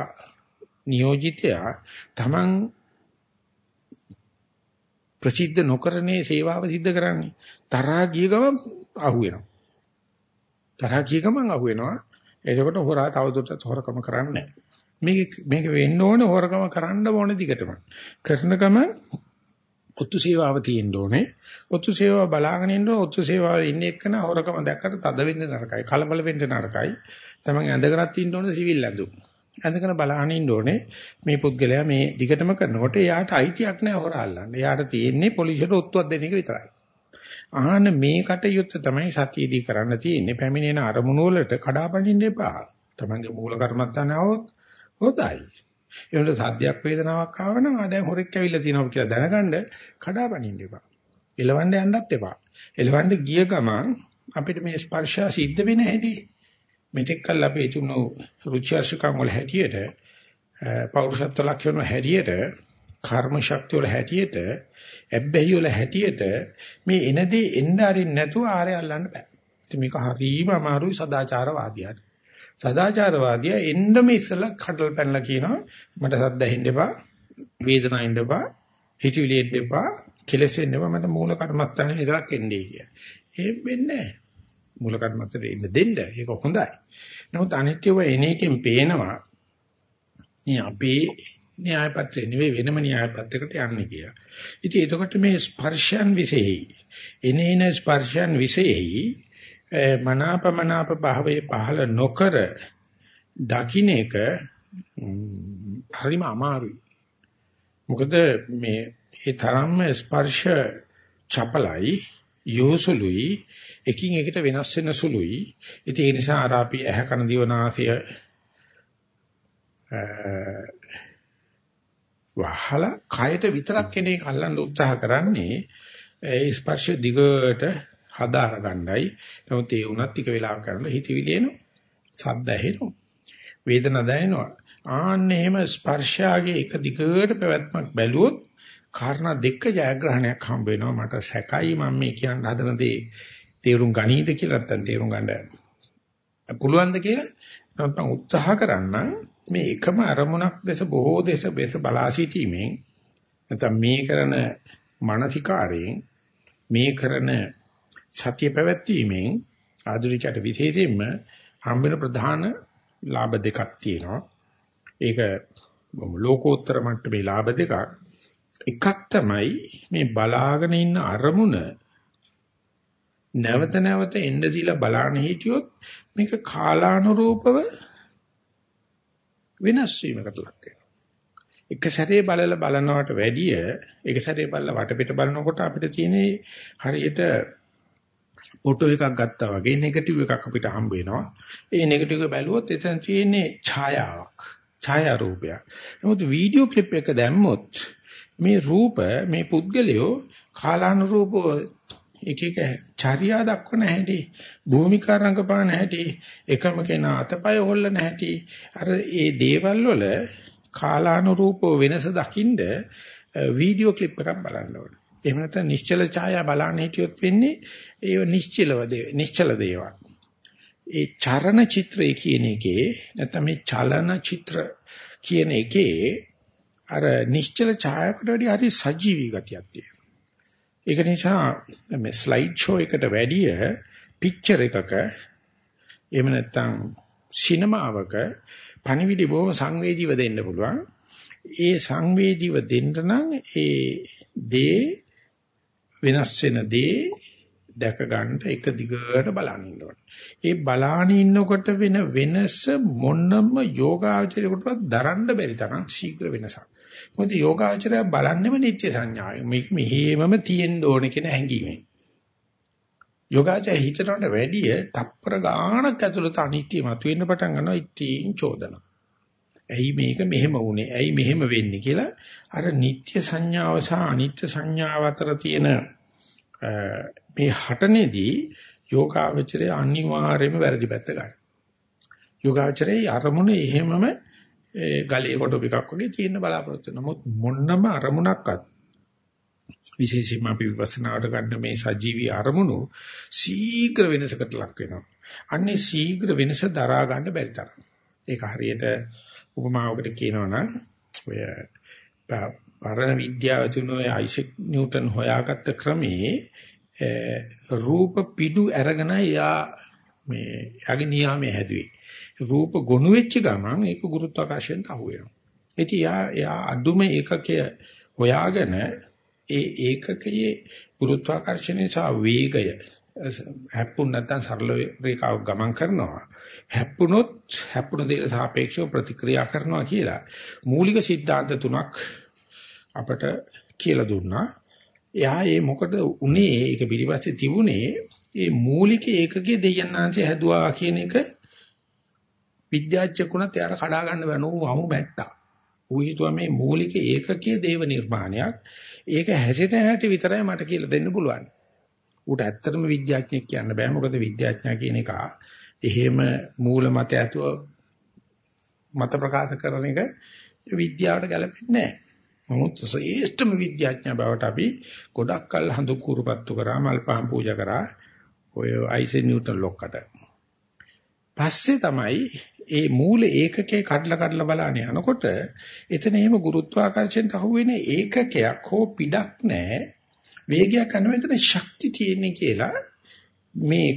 නියෝජිතයා Taman ප්‍රසිද්ධ නොකරනේ සේවාව සිද්ධ කරන්නේ. තරහා ගිය ගමන් අහු වෙනවා. තරහා ගිය ගමන් අහු වෙනවා. එතකොට හොරා තවදුරටත් හොරකම කරන්නේ නැහැ. මේක මේක වෙන්න ඕනේ හොරකම කරන්න ඕනේ දිගටම. කරන ගම ඔත්තු සේවාව තියෙන්න ඕනේ. ඔත්තු සේවාව බලාගෙන ඉන්න ඔත්තු සේවාවේ ඉන්න එක්කන හොරකම දැක්කට තද වෙන්න නරකයි. කලබල වෙන්න නරකයි. තමන් ඇඳගෙනත් ඉන්න ඕනේ සිවිල් ඇඳුම්. ඇඳගෙන බලාගෙන ඉන්න ඕනේ මේ පුද්ගලයා මේ දිගටම කරනකොට එයාට අයිතියක් නැහැ හොර අල්ලන්න. එයාට තියෙන්නේ පොලිසියට ඔත්තුවක් දෙන එක විතරයි. ආහන මේ කටයුත්ත තමයි සතියේදී කරන්න තියෙන්නේ. පැමිණෙන අරමුණු වලට කඩාපනින්න එපා. තමන්ගේ මූල කර්මත්තාන આવොත් හොඳයි. ඒකට සද්දයක් වේදනාවක් ආව නම් ආ දැන් හොරෙක් ඇවිල්ලා තියෙනවා කියලා දැනගන්න කඩාපනින්න එපා. එලවන්න යන්නත් එපා. එලවන්න ගිය ගමන් අපිට මේ ස්පර්ශය සිද්ධ වෙන හැටි මෙතෙක් කල් අපි තුනු රුචර්ෂකම් වල හැටියට පෞරුෂත්ව ලක්ෂණ හැටියට කර්ම ශක්තිය වල හැටියට ඇබ්බැහි වල හැටියට මේ එනදී එන්න අරින්න නැතුව ආරය අල්ලන්න බෑ. ඉතින් මේක හරීම අමාරුයි සදාචාරවාදියාට. සදාචාරවාදියා එන්නම ඉස්සලා කඩල් පැනලා කියනවා මට සද්ද ඇහෙන්න එපා වේදනාව එන්න එපා හිතවිලි එන්න එපා කෙලෙස් එන්න එපා මට මූල කර්මස්ථානේ විතරක් එන්නේ කිය. ඒ වෙන්නේ මූල කර්මස්ථානේ එන්න දෙන්න ඒක හොඳයි. නමුත් අනිත්‍යව එන එකෙන් පේනවා මේ අපේ න්‍යාය පත්‍රේ නෙවෙයි වෙනම න්‍යාය පත්‍රයකට යන්නේ කියලා. ඉතින් එතකොට මේ ස්පර්ශයන් විශේෂයි. එනේන ස්පර්ශයන් විශේෂයි මනාපමනාප භාවයේ පහළ නොකර දකින්න එක හරිම අමාරුයි. මොකද මේ ඒ තරම්ම ස්පර්ශ චපලයි යෝසුලුයි එකින් එකට වෙනස් වෙන සුළුයි. ඉතින් ඒ නිසා අර අපි ඇහ කන දිවනාසය වහලා කයට විතරක් කෙනෙක් අල්ලන්න උත්සාහ කරන්නේ ඒ ස්පර්ශ දිගට හදාර ගන්නයි. නමුත් ඒ වුණත් ටික වෙලාවක් කරනකොට හිතවිලි එනවා. සද්ද ඇහෙනවා. වේදනා දැනෙනවා. ආන්න එහෙම ස්පර්ශාගේ එක දිගට පැවැත්මක් බැලුවොත් කාරණා දෙක ජයග්‍රහණයක් හම්බ වෙනවා. මට සැකයි මම මේ කියන්න හදන දේ තේරුම් ගනීද කියලා නැත්නම් තේරුම් ගන්න පුළුවන්ද කියලා නැත්නම් උත්සාහ කරන්නම් මේ එකම අරමුණක් දැස බොහෝ දේශ බෙස බලා සිටීමෙන් නැත්නම් මේ කරන මානසිකාරයෙන් මේ කරන සතිය පැවැත්වීමෙන් ආධුනිකයට විශේෂයෙන්ම හම්බෙන ප්‍රධාන ලාභ දෙකක් තියෙනවා. ඒක ලෝකෝත්තර මට්ටමේ ලාභ දෙකක්. එකක් තමයි මේ බලාගෙන ඉන්න අරමුණ නැවත නැවත එන්න දීලා බලාන හිටියොත් මේක කාලානුරූපව වෙනස් වීමකට ලක් වෙනවා. එක සැරේ බලලා බලනවට වැඩිය එක සැරේ බලලා වටපිට බලනකොට අපිට තියෙන හරියට ෆොටෝ එකක් ගත්තා වගේ නෙගටිව් එකක් අපිට හම්බ වෙනවා. ඒ නෙගටිව් එක බැලුවොත් එතන තියෙන්නේ ඡායාවක්. ඡායා රූපයක්. නමුත් වීඩියෝ ක්ලිප් එක දැම්මොත් මේ රූප මේ පුද්ගලයෝ කාලානුරූපව එක එක චර්යා දක්වන හැටි භූමිකා රංගපාන හැටි එකම කෙනා අතපය හොල්ලන හැටි අර ඒ දේවල් වල කාලානුරූපව වෙනස දකින්ද වීඩියෝ ක්ලිප් එකක් බලන්න ඕනේ. එහෙම නැත්නම් නිශ්චල ඡායා බලන්න හිටියොත් වෙන්නේ ඒව නිශ්චලව නිශ්චල දේවල්. ඒ චරණ චිත්‍රය කියන එකේ නැත්නම් මේ චලන චිත්‍ර කියන එකේ අර නිශ්චල ඡායාවකට වඩා හරි සජීවී ගතියක් තියෙනවා. ඒක නිසා මේ ස්ලයිඩ් ෂෝ එකට වැඩිය පික්චර් එකක එහෙම නැත්නම් සිනමාවක පණිවිඩය බොහොම සංවේදීව දෙන්න පුළුවන්. ඒ සංවේදීව දෙන්න නම් ඒ දේ වෙනස් වෙන දේ දැක ගන්න එක දිගට බලන්න ඉන්න ඕනේ. ඒ බලාන ඉන්නකොට වෙන වෙනස මොනම යෝගාචරයකටවත් දරන්න බැරි තරම් ශීඝ්‍ර වෙනසක්. මොකද යෝගාචරය බලන්නෙම නිත්‍ය සංඥාවෙන්. මේක මෙහෙමම තියෙන්න ඕනේ කියන හැඟීමෙන්. යෝගාචරය හිතනට වැඩිය තප්පර ගාණක් ඇතුළත අනිත්‍ය මතුවෙන්න පටන් ගන්නවා ඉතින් චෝදනා. ඇයි මේක මෙහෙම වුනේ? ඇයි මෙහෙම වෙන්නේ කියලා අර නිත්‍ය සංඥාව සහ අනිත්‍ය සංඥාව අතර තියෙන මේ හටනේදී යෝගාචරය අනිවාර්යයෙන්ම වැරදි පැත්ත ගන්න. යෝගාචරයේ අරමුණ එහෙමම ගලේ කොට එකක් වගේ තියෙන බලාපොරොත්තු වෙනවා. නමුත් මොන්නම අරමුණක්වත් විශේෂයෙන්ම අපි විපස්සනාවට ගන්න මේ සජීවී අරමුණු ශීඝ්‍ර වෙනසකට ලක් වෙනවා. අන්නේ ශීඝ්‍ර වෙනස දරා ගන්න බැරි තරම්. ඒක හරියට උපමාවකට කියනවා නම් ඔය පරණ විද්‍යාව තුන ඔය අයිසෙක් නිව්ටන් හොයාගත්ත ක්‍රමේ රූප පිඩු අරගෙන යා මේ යගේ නියාමයේ හැදුවේ. රූප ගොනු වෙච්ච ගමන් ඒක ගුරුත්වාකර්ෂණයට අහු වෙනවා. ඉතින් යා යා අදුම ඒකකය හොයාගෙන ඒ ඒකකයේ ගුරුත්වාකර්ෂණය සහ වේගය හැප්පුණ නැත්නම් සරල රේඛාවක් ගමන් කරනවා. හැප්පුණොත් හැප්පුණ දේට සාපේක්ෂව ප්‍රතික්‍රියා කරනවා කියලා මූලික સિદ્ધාන්ත තුනක් අපට කියලා දුන්නා. එයා ඒ මොකද උනේ ඒක පිළිපස්සේ තිබුණේ ඒ මූලික ඒකකයේ දෙයයන්ාංශය හැදුවා කියන එක විද්‍යාඥයෙකුණත් එයාට කඩා ගන්න බෑ නෝ වහු මැට්ටා. ඌ හිතුවා මේ මූලික ඒකකයේ දේව නිර්මාණයක්. ඒක හැසිරෙන හැටි විතරයි මට කියලා දෙන්න පුළුවන්. ඌට ඇත්තටම විද්‍යාඥයෙක් කියන්න බෑ මොකද විද්‍යාඥයා කියන එක එහෙම මූල මත ඇතුව මත ප්‍රකාශ කරන එක විද්‍යාවට ගැලපෙන්නේ නැහැ. නමුත් ශ්‍රේෂ්ඨම විද්‍යාඥයා බවට අපි ගොඩක් කල් හඳු කුරුපත්තු කරා මල්පහන් පූජා කරා ඔය අයිසෙන් නිව්ටන් ලොක්කට. පස්සේ තමයි ඒ මූල ඒකකේ කඩලා කඩලා බලන්න යනකොට එතන එහෙම ගුරුත්වාකර්ෂණයට අහුවෙන ඒකකයක් හෝ පිටක් නැහැ. වේගයක් අන්න මෙතන ශක්ති තියෙන්නේ කියලා මේ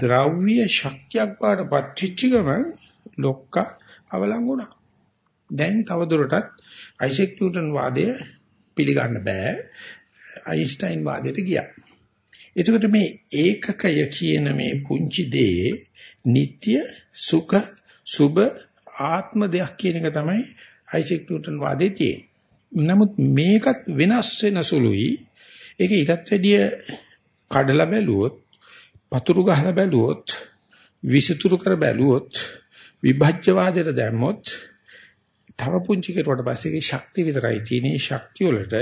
ද්‍රව්‍ය ශක්තියක් වඩපත් වෙච්ච ගමන් ලොක්ක අවලංගුණා. දැන් තවදුරටත් අයිසෙක් නිව්ටන් වාදය පිළිගන්න බෑ. අයින්ස්ටයින් වාදයට ගියා. එතකොට මේ ඒකකය කියන මේ පුංචි දේ නিত্য සුඛ සුබ ආත්ම දෙයක් කියන එක තමයි අයිසෙක් නිව්ටන් වාදයේ තියෙන්නේ. නමුත් මේකත් වෙනස් වෙන සුළුයි. ඒක ඊටත් වැඩිය කඩලා බැලුවොත්, පතුරු ගහලා බැලුවොත්, විසිතුරු කර බැලුවොත්, විභජ්‍යවාදයට දැම්මොත් තව පුංචි කෙරුවට පස්සේ ඒ ශක්තිය විතරයි තියෙන්නේ. ශක්තිය වලට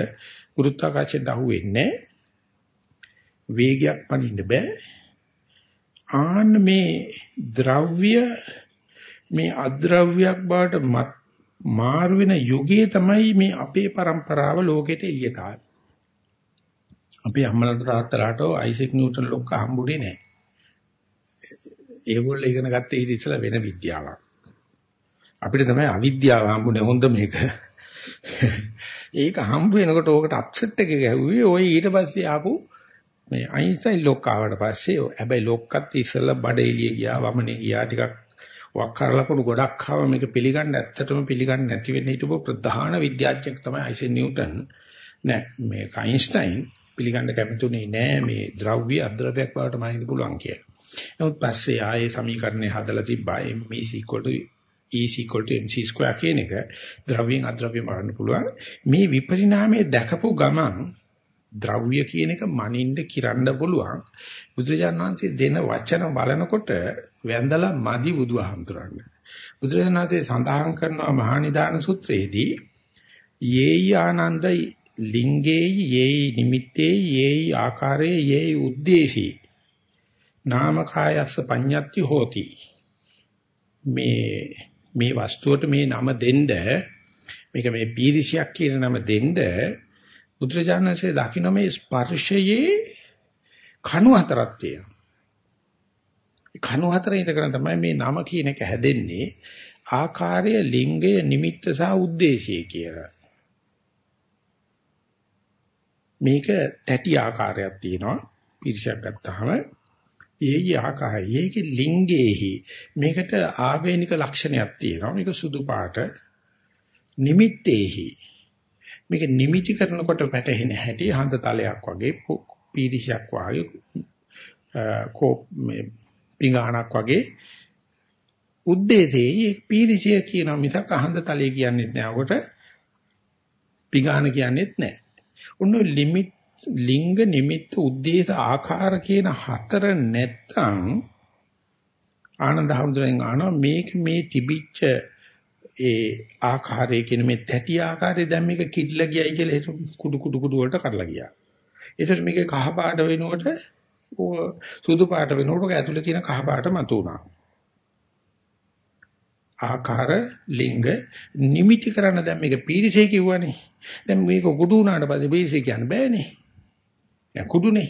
ගුරුත්වාකර්ෂණයට අහු වෙන්නේ වේගයක් පනින්න බෑ. ආන්න මේ ද්‍රව්‍ය මේ අද්‍රව්‍යයක් බවට මාරු වෙන යුගයේ තමයි මේ අපේ પરම්පරාව ලෝකෙට එළියට ආවේ. අපේ අම්මලාට තාත්තලාට අයිසෙක් නිව්ටන් ලොක්ක හම්බුනේ නැහැ. ඒගොල්ලෝ ඉගෙන ගත්තේ ඊට ඉස්සෙල්ලා වෙන විද්‍යාවක්. අපිට තමයි අවිද්‍යාව හම්බුනේ හොඳ මේක. ඒක හම්බ වෙනකොට ඕකට අප්සෙට් එක ගැහුවේ ওই ඊට පස්සේ ආපු මේ අයින්ස්ටයින් ලොක් ආවට පස්සේ හැබැයි ලොක්කත් ඉස්සෙල්ලා බඩ එළිය ගියා වමනේ ගියා ටිකක් වක් කරලකුණු ගොඩක් ආව මේක පිළිගන්න ඇත්තටම පිළිගන්න නැති වෙන්න හිටපු ප්‍රධාන විද්‍යාඥයෙක් තමයි අයිසෙන් නිව්ටන් නෑ මේ අයින්ස්ටයින් පිළිගන්න කැමතුනේ නෑ මේ ද්‍රව්‍ය අද්‍රව්‍යයක් බවට මානින්න පුළුවන් කියලා. නමුත් පස්සේ ආයේ සමීකරණය හදලා තිබ්බා m E mc2 කියන එක ද්‍රව්‍යයෙන් අද්‍රව්‍යම වඩන්න පුළුවන්. මේ විපරිණාමයේ දැකපු ගමන් ද්‍රව්‍ය කියන එක මනින්න කිරන්න පුළුවන්. බුදුරජාණන් වහන්සේ දෙන වචන බලනකොට වැඳලා මදි බුදුහාමුදුරන්. බුදුරජාණන් වහන්සේ සඳහන් කරනවා මහා නිදාන සූත්‍රයේදී යේයි ආනන්ද ලිංගේ යේයි නිමිත්තේ යේයි ආකාරයේ යේයි උද්දේශී නාමකායස්ස පඤ්ඤත්ති හෝති මේ මේ වස්තුවට මේ නම දෙන්න මේක මේ පීරිසියක් කියන නම දෙන්න බුදුරජාණන්සේ දකින්න මේ ස්පර්ශයේ කණු හතරක් තියෙනවා. කණු හතරේ ඉඳගෙන තමයි මේ නම කියන එක හැදෙන්නේ ආකාරය ලිංගය නිමිත්ත සහ ಉದ್ದೇಶය කියලා. මේක තැටි ආකාරයක් තියෙනවා. පිරිසක් ගත්තාම ඒයි ආකාරය, ඒකේ ලිංගයේහි මේකට ආවේනික ලක්ෂණයක් තියෙනවා. මේක සුදු පාට නිමිත්තේහි මේක නිමිති කරනකොට වැටෙන හැටි හඳ තලයක් වගේ පීරිෂයක් වගේ කෝ මේ පිඟානක් වගේ උද්දේශයේ පීරිසිය කියන මිසක් අහඳ තලයේ කියන්නේත් නෑ. ඔකට පිඟාන කියන්නේත් නෑ. උන්න ලිමිට් ලිංග නිමිත්ත උද්දේශ ආකාර කියන හතර නැත්තම් ආනන්ද හැමදෙරෙන් ආනවා මේක මේ තිබිච්ච ඒ ආකාරයේ කියන මේ තැටි ආකාරය දැන් මේක කිඩලා ගියයි කියලා ඒක කුඩු කුඩු කුඩු වලට කරලා ගියා. ඒතර මේක කහ පාට වෙනකොට සුදු පාට වෙනකොට ඇතුලේ තියෙන කහ පාට මතුණා. ආකාර ලිංග නිමිති කරන දැන් මේක පීරිසේ කිව්වනේ. දැන් මේක කුඩු වුණාට පස්සේ පීරිසේ කියන්න බෑනේ. දැන් කුඩුනේ.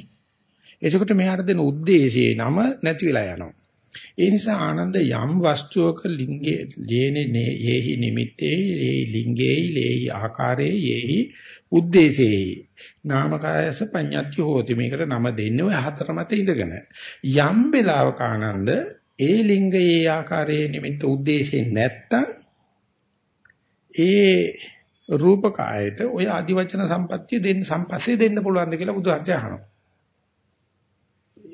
එසකොට මෙයාට දෙන ಉದ್ದೇಶයේ නම නැති වෙලා යනවා. ඒ නිසා ආනන්ද යම් වස්තුවක ලිංගයේ යේනේ යේහි නිමිත්තේ යේහි ලිංගේ යේහි ආකාරයේ යේහි උද්දේශේ නාමකායස පඤ්ඤත්‍ය හෝති මේකට නම දෙන්නේ ඔය හතර මත ඉඳගෙන යම් වෙලාවක ආනන්ද ඒ ලිංගයේ ආකාරයේ නිමිත්ත උද්දේශේ නැත්තම් ඒ රූපකායයට ඔය ආදිවචන සම්පත්තිය දෙන්න සම්පස්සේ දෙන්න පුළුවන්ද කියලා බුදුහාමයා අහනවා.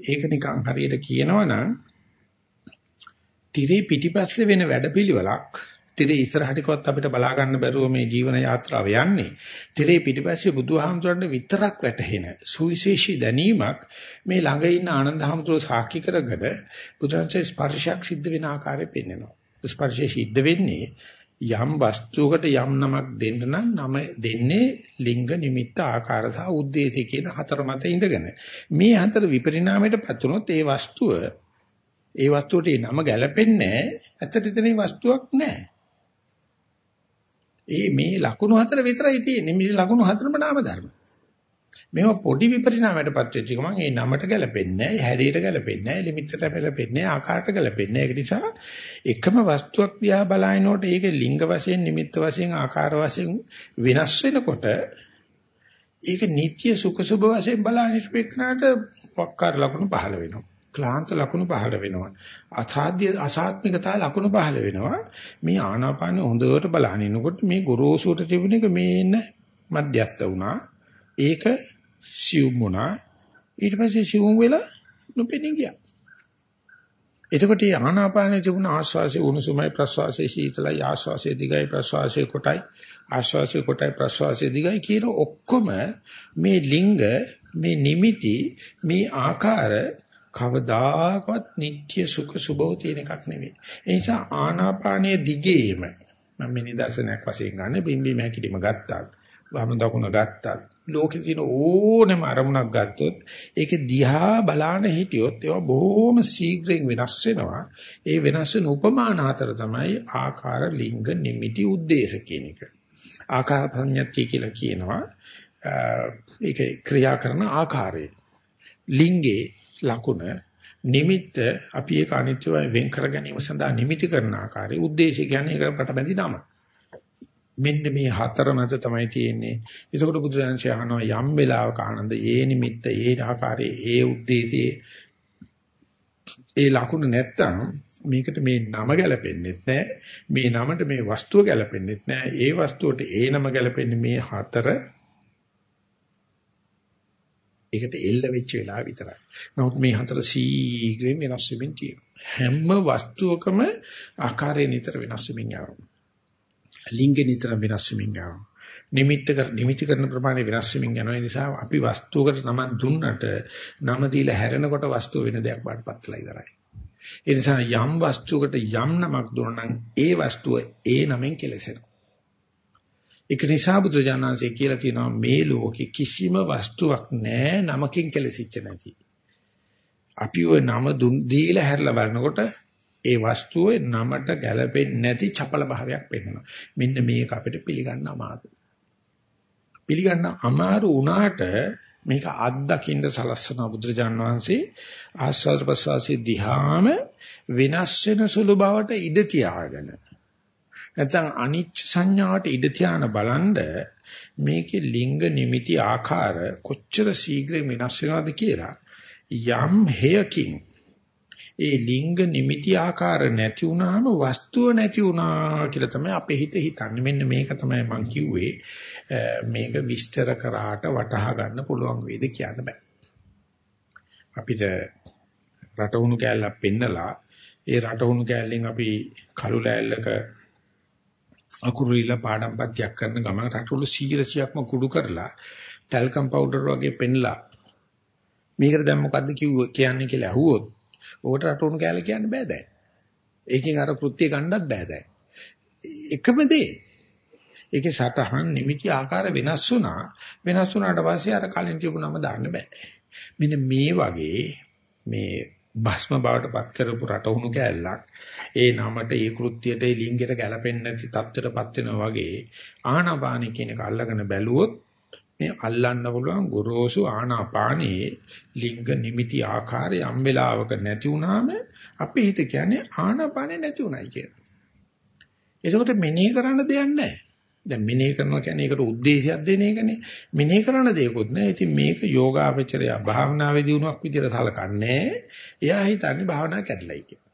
ඒක නිකන් හරියට කියනවනම් tire පිටිපස්සේ වෙන වැඩපිළිවෙලක් tire ඉස්සරහටකවත් අපිට බලා ගන්න බැරුව මේ ජීවන යාත්‍රාව යන්නේ. tire පිටිපස්සේ බුදුහාමුදුරන්ට විතරක් වැටහෙන සුවිශේෂී දැනීමක් මේ ළඟ ඉන්න ආනන්ද හාමුදුරුවෝ සාක්ෂි කරගෙන බුදුන්සේ ස්පර්ශයක් සිද්ධ වෙන ආකාරය පෙන්වනවා. ස්පර්ශය සිද්ධ වෙන්නේ යම් වස්තුවකට යම් නමක් දෙන්න නම් නම දෙන්නේ ලිංග නිමිත්ත ආකාර සහ උද්දේශය කියන හතර මත ඉඳගෙන මේ හතර විපරිණාමයටපත් වුණොත් ඒ වස්තුව ඒ වස්තුවට ඒ නම ගැලපෙන්නේ නැහැ. ඇත්තට එතන වස්තුවක් නැහැ. ඒ මේ ලකුණු හතර විතරයි තියෙන්නේ. මේ ලකුණු හතරම නාම ධර්ම. මේව පොඩි විපරිණාමයටපත් වෙච්ච ගමන් ඒ නමට ගැලපෙන්නේ නැහැ, හැඩයට ගැලපෙන්නේ නැහැ, ලිමිටට ගැලපෙන්නේ නැහැ, ආකාරයට ගැලපෙන්නේ නැහැ. ඒක නිසා එකම වස්තුවක් දිහා බලනකොට ඒක ලිංග වශයෙන්, නිමිත්ත වශයෙන්, ආකාර වශයෙන් වෙනස් වෙනකොට ඒක නිත්‍ය සුඛ සුභ වශයෙන් බලන ඉස්පෙක්නට වක්කාර ලකුණු පහළ වෙනවා. ක්ලාන්ත ලකුණු පහළ වෙනවා. අසාධ්‍ය අසාත්මිකතා ලකුණු පහළ වෙනවා. මේ ආනාපාන හොඳට බලන ඉනකොට මේ ගොරෝසුට තිබුණ එක මේන්න මධ්‍යස්ත වුණා. ඒක සිවුම් වුණා. ඊට පස්සේ සිවුම් වෙලා නොපෙනී ගියා. එතකොට මේ ආනාපානයේ තිබුණ ආස්වාසේ උණුසුමයි ප්‍රස්වාසයේ සීතලයි ආස්වාසේ දිගයි ප්‍රස්වාසයේ කොටයි ආස්වාසේ කොටයි ප්‍රස්වාසයේ දිගයි කියන ඔක්කොම මේ ලිංග මේ නිමිති මේ ආකාර කවදාකවත් නිත්‍ය සුඛ සුභව තියෙන එකක් නෙවෙයි. ඒ නිසා ආනාපානයේ දිගේම මම මේ නිදර්ශනයක් වශයෙන් ගන්න බිම්බි මහැකිලිම ගත්තා. වම දකුණ ගත්තා. ලෝකේ තියෙන ඕනෑම අරමුණක් ගත්තොත් ඒක දිහා බලාන හිටියොත් ඒවා බොහොම ශීඝ්‍රයෙන් වෙනස් වෙනවා. ඒ වෙනස් වෙන උපමාන අතර තමයි ආකාර ලිංග නිමිති ಉದ್ದೇಶ කියන එක. ආකාර සංඥාත්‍ය කියලා කියනවා. ඒක ක්‍රියා කරන ආකාරය. ලිංගේ ලකුණ නිමිත්ත අපි ඒක අනිත්‍යව වෙන් කර ගැනීම සඳහා නිමිති කරන ආකාරය ಉದ್ದೇಶය කියන්නේ ඒකට බැඳි නම. මෙන්න මේ හතර මත තමයි තියෙන්නේ. ඒකට බුදුරජාණන්සේ අහනවා යම් වෙලාවක ආනන්ද ඒ නිමිත්ත ඒ ආකාරයේ ඒ ಉದ್ದೇಶයේ ඒ ලකුණ නැත්තම් මේකට මේ නම ගැලපෙන්නේත් නැහැ. මේ නමට මේ වස්තුව ගැලපෙන්නේත් නැහැ. ඒ වස්තුවට ඒ නම ගැලපෙන්නේ මේ හතර ඒකට එල්ල වෙච්ච වෙලාව විතරයි. නමුත් මේ හතර සීඝ්‍රයෙන් වෙනස් වෙමින් තියෙනවා. හැම වස්තුවකම ආකාරය නිතර වෙනස් වෙමින් යනවා. ලිංග නිතර වෙනස් වෙමින් යනවා. නිමිත්ත කර නිමිති කරන ප්‍රමාණය වෙනස් වෙමින් යනවා. ඒ නිසා අපි වස්තුවකට නම දුන්නට නම දීලා හැරෙනකොට වස්තුව වෙන දෙයක් බාටපත්ලා ඉවරයි. ඒ නිසා යම් වස්තුවකට යම් නමක් දුන්නා නම් ඒ වස්තුව ඒ නමෙන් කෙලසෙනවා. ඒක නිසා බුදුජානන්සේ කියලා තියෙනවා මේ ලෝකේ කිසිම වස්තුවක් නැහැ නමකින් කෙලසිච්ච නැති. අපි ওই නම දුන් දීලා හැරලා බලනකොට ඒ වස්තුවේ නමට ගැලපෙන්නේ නැති චපල භාවයක් පෙන්වනවා. මෙන්න මේක අපිට පිළිගන්න අමාරුයි. පිළිගන්න අමාරු වුණාට මේක අත්දකින්න සලස්සන බුදුරජාන් වහන්සේ ආස්වාද ප්‍රසවාසී දිහාම වෙනස් වෙන සුළු බවට ඉඩ තියාගෙන නැත්නම් අනිච්ච සංඥාවට ඉඩ තියාන බලන්ඩ මේකේ ලිංග නිමිති ආකාර කොච්චර ශීඝ්‍රයෙන් වෙනස් වෙනවද කියලා යම් හේයකින් ඒ ලිංග නිමිති ආකාර නැති වුනහම වස්තුව නැති වුණා කියලා තමයි අපේ හිත හිතන්නේ. මෙන්න මේක තමයි මම කිව්වේ. මේක විස්තර කරාට වටහා ගන්න පුළුවන් වේද කියන්න බෑ. අපිට රටවුණු කෑල්ලක් පෙන්නලා ඒ රටවුණු කෑල්ලෙන් අපි කළු ලෑල්ලක අකුරුවිලා පාඩම්පත්යක් කරන ගමන් රටවල 100%ක්ම කුඩු කරලා ටැල්කම් පවුඩර් වගේ පෙන්ලා මේකට දැන් මොකද්ද කිව්ව කියන්නේ කියලා අහුවොත් ඕකට රටවුණු කෑල්ල කියන්න බෑ දැන්. ඒකෙන් අර කෘත්‍ය ගන්නත් බෑ දැන්. එකම දේ. ඒකේ සතහන් නිමිති ආකාර වෙනස් වුණා. වෙනස් වුණාට පස්සේ අර කලින් තිබුණම දාන්න බෑ. මෙන්න මේ වගේ මේ භස්ම බවට පත් කරපු රටහුණු කෑල්ලක් ඒ නමට ඒ කෘත්‍යයට ඒ ලිංගයට ගැලපෙන්නේ නැති තත්ත්වයටපත් වෙනවා වගේ ආනාපාන කියන එක අල්ලගෙන බැලුවොත් මේ අල්ලන්න පුළුවන් ගොරෝසු ආනාපානයේ ලිංග නිමිති ආකාරය යම් වෙලාවක නැති වුනාම අපි හිත කියන්නේ ආනාපානේ නැති උනායි කියලා. ඒකකොට මෙනෙහි කරන්න දෙයක් නැහැ. දැන් මෙනෙහි කරනවා කියන්නේ ඒකට ಉದ್ದೇಶයක් දෙන එකනේ. මෙනෙහි කරන දේකුත් නෑ. ඉතින් මේක යෝගාවචරය භාවනාවේදී උණුවක් විදියට සලකන්නේ. එයා හිතන්නේ භාවනාව කැඩලයි කියලා.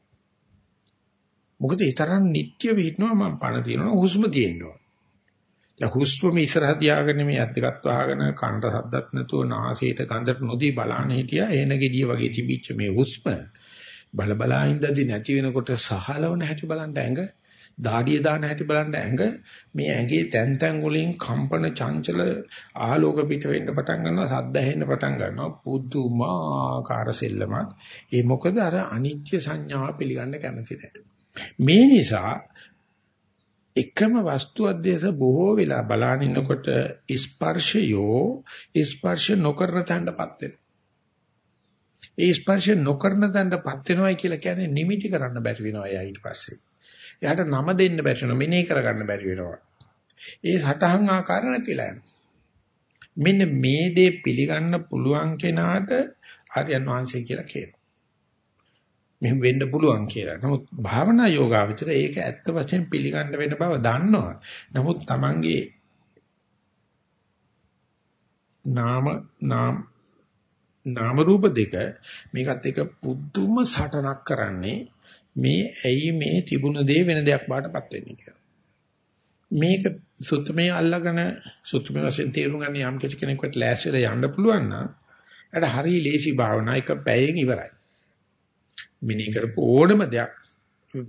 මොකද ඒ තරම් නිට්‍ය විහිිනවා මම පණ තියනවා හුස්ම තියෙනවා. දැන් හුස්ම ඉස්සරහ තියාගෙන මේ අත් දෙකත් වහගෙන කනට සද්දත් නැතුව නාසයට ගඳට නොදී බලාන හිටියා. එන gediya වගේ තිබිච්ච මේ හුස්ම බල බලා ඉඳදී නැති වෙනකොට සහලවන හැටි බලන්න ඇඟ දාඩිය දාන හැටි බලන්න ඇඟ මේ ඇඟේ තැන් තැන් වලින් කම්පන චංචල ආලෝක පිට වෙන්න පටන් ගන්නවා සද්ද ඇහෙන්න පටන් ගන්නවා පුදුමාකාර සෙල්ලමක් ඒ මොකද අර අනිත්‍ය සංඥාව පිළිගන්න කැමති නැහැ මේ නිසා එකම වස්තු අධ්‍යයස බොහෝ වෙලා බලාන ඉන්නකොට ස්පර්ශයෝ ස්පර්ශ නොකරන තැනටපත් වෙනවා. ඒ ස්පර්ශ නොකරන තැනටපත් වෙනවයි කියලා කියන්නේ නිමිටි කරන්න බැරි වෙනවා එයා ඊට පස්සේ. එයාට නම දෙන්න බැරි වෙනවා මෙනෙහි කරගන්න බැරි වෙනවා. ඒ සටහන් ආකාර නැතිලා යනවා. මෙන්න මේ දේ පිළිගන්න පුළුවන් කෙනාට ආර්යයන් වහන්සේ කියලා කියනවා. මෙහෙම වෙන්න පුළුවන් කියලා. නමුත් භාවනා යෝගාවචර ඒක ඇත්ත වශයෙන් පිළිගන්න වෙන බව දන්නවා. නමුත් Tamange නාම නාම නාම රූප දෙක මේකත් එක පුදුම සටනක් කරන්නේ මේ ඇයි මේ තිබුණ දේ වෙන දෙයක් බාටපත් වෙන්නේ කියලා. මේක සුත්තමේ අල්ලගෙන සුත්තමේ වශයෙන් තේරුම් ගන්න යම් කෙනෙකුට ලෑස්තිලා යන්න පුළුවන් නම් එයාට හරිය ලේසි භාවනා එක පැයෙන් ඉවරයි. මිනී කරපු ඕනම දෙයක්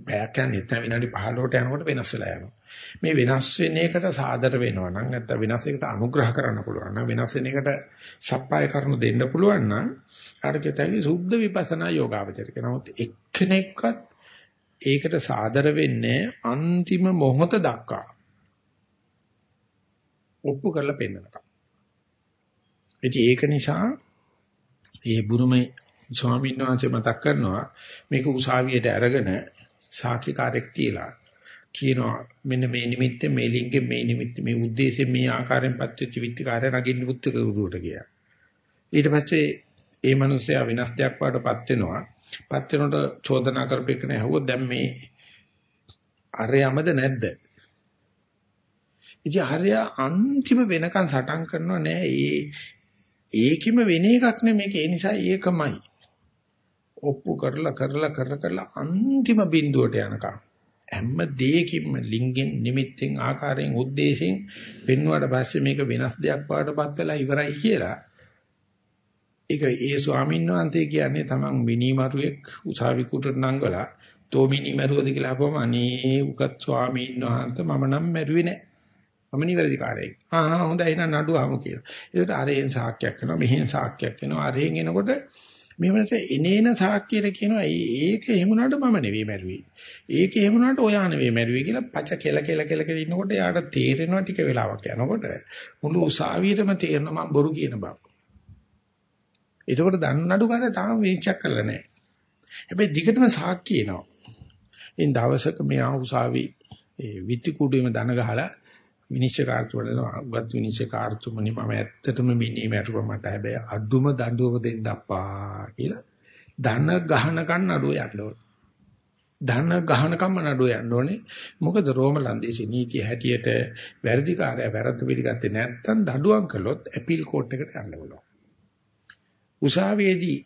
පැයක් යන නැත්නම් විනාඩි 15කට යනකොට වෙනස් වෙලා යනවා. මේ වෙනස් වෙන එකට සාදර වෙනවා නම් නැත්නම් වෙනස් එකට අනුග්‍රහ කරන්න පුළුවන් නම් වෙනස් වෙන එකට සප්පාය කරුණු දෙන්න පුළුවන් නම් අර කියතයි සුද්ධ විපස්සනා යෝගාවචරික. නමුත් එක්කෙනෙක්වත් ඒකට සාදර වෙන්නේ අන්තිම මොහොත දක්වා. ඔප්පු කරලා පෙන්නනවා. ඉතින් ඒක නිසා ඒ බුරුමේ ස්වාමීන් වහන්සේ මතක් කරනවා මේක උසාවියට අරගෙන සාක්ෂිකාරයක් තියලා කියනවා මෙන්න මේ නිමිත්තේ මේ ලිංගෙ මේ නිමිත්තේ මේ ಉದ್ದೇಶයෙන් මේ ආකාරයෙන් පත්වෙච්ච විත්තිකාරය නගින්න පුත්තු කවුරුට කියලා. ඊට පස්සේ ඒ මනුස්සයා වෙනස් දෙයක් වඩටපත් වෙනවා. පත් වෙනකොට චෝදනා කරපේක නෑ හුවොත් දැන් මේ අරයමද නැද්ද? ඉතින් අරයා අන්තිම වෙනකන් සටන් කරනවා නෑ ඒ ඒකෙම වෙන එකක් නෙමෙයි ඒ නිසා ඒකමයි. ඔප්පු කරලා කරලා කරලා කරලා අන්තිම බිඳුවට යනකම් හැම දෙයකින්ම ලිංගෙන් නිමිත්තෙන් ආකාරයෙන් උද්දේශයෙන් පෙන්වුවාට පස්සේ මේක වෙනස් දෙයක් වඩටපත් වෙලා ඉවරයි කියලා ඒක ඒ ස්වාමීන් වහන්සේ කියන්නේ තමන් මිනිමරුවෙක් උසාවි කුටට නංගලා තෝ මිනිමරුවද කියලා අපවම අනේ උගත් ස්වාමීන් වහන්සේ මම නම් මැරුවේ නෑ මම නිවැරදි කාර්යයක්. ආ හොඳයි එහෙනම් නඩුවහමු කියලා. ඒකට අරෙන් සාක්කයක් වෙනවා මෙහෙන් සාක්කයක් වෙනවා අරෙන් එනකොට මේ වෙනස එනේන සාක්කියට කියනවා ඒක එහෙම වුණාට මම නෙවෙයි මැරුවේ. ඒක එහෙම වුණාට ඔයා නෙවෙයි මැරුවේ කියලා පච කෙල කෙල කෙල කෙල ඉන්නකොට යාට තේරෙනවා ටික වෙලාවක් යනකොට මුළු උසාවියටම තේරෙනවා මම බොරු කියන බව. ඒකෝට දන්න නඩු ගන්න තාම විනිශ්චය කරලා නැහැ. හැබැයි දිගටම සාක්කි එනවා. ඉන් දවසක මෙයා උසාවි ඒ විත්ති කුඩුවේම දන ගහලා විනිශ්චයකාරතුමනි උගත් විනිශ්චයකාරතුමනි මම ඇත්තටම මිනී මැරුවා මට හැබැයි අඩුම දඬුවම දෙන්න අප්පා කියලා ධන ගහනකන් නඩුව යන්න ඕනේ. ධන ගහනකම්ම නඩුව යන්න ඕනේ. මොකද රෝම ලන්දේසි නීතිය හැටියට වැරදිකාරයා වැරද්ද පිළිගත්තේ නැත්නම් දඬුවම් කළොත් ඇපීල් කෝට් එකට යන්න පුළුවන්. උසාවියේදී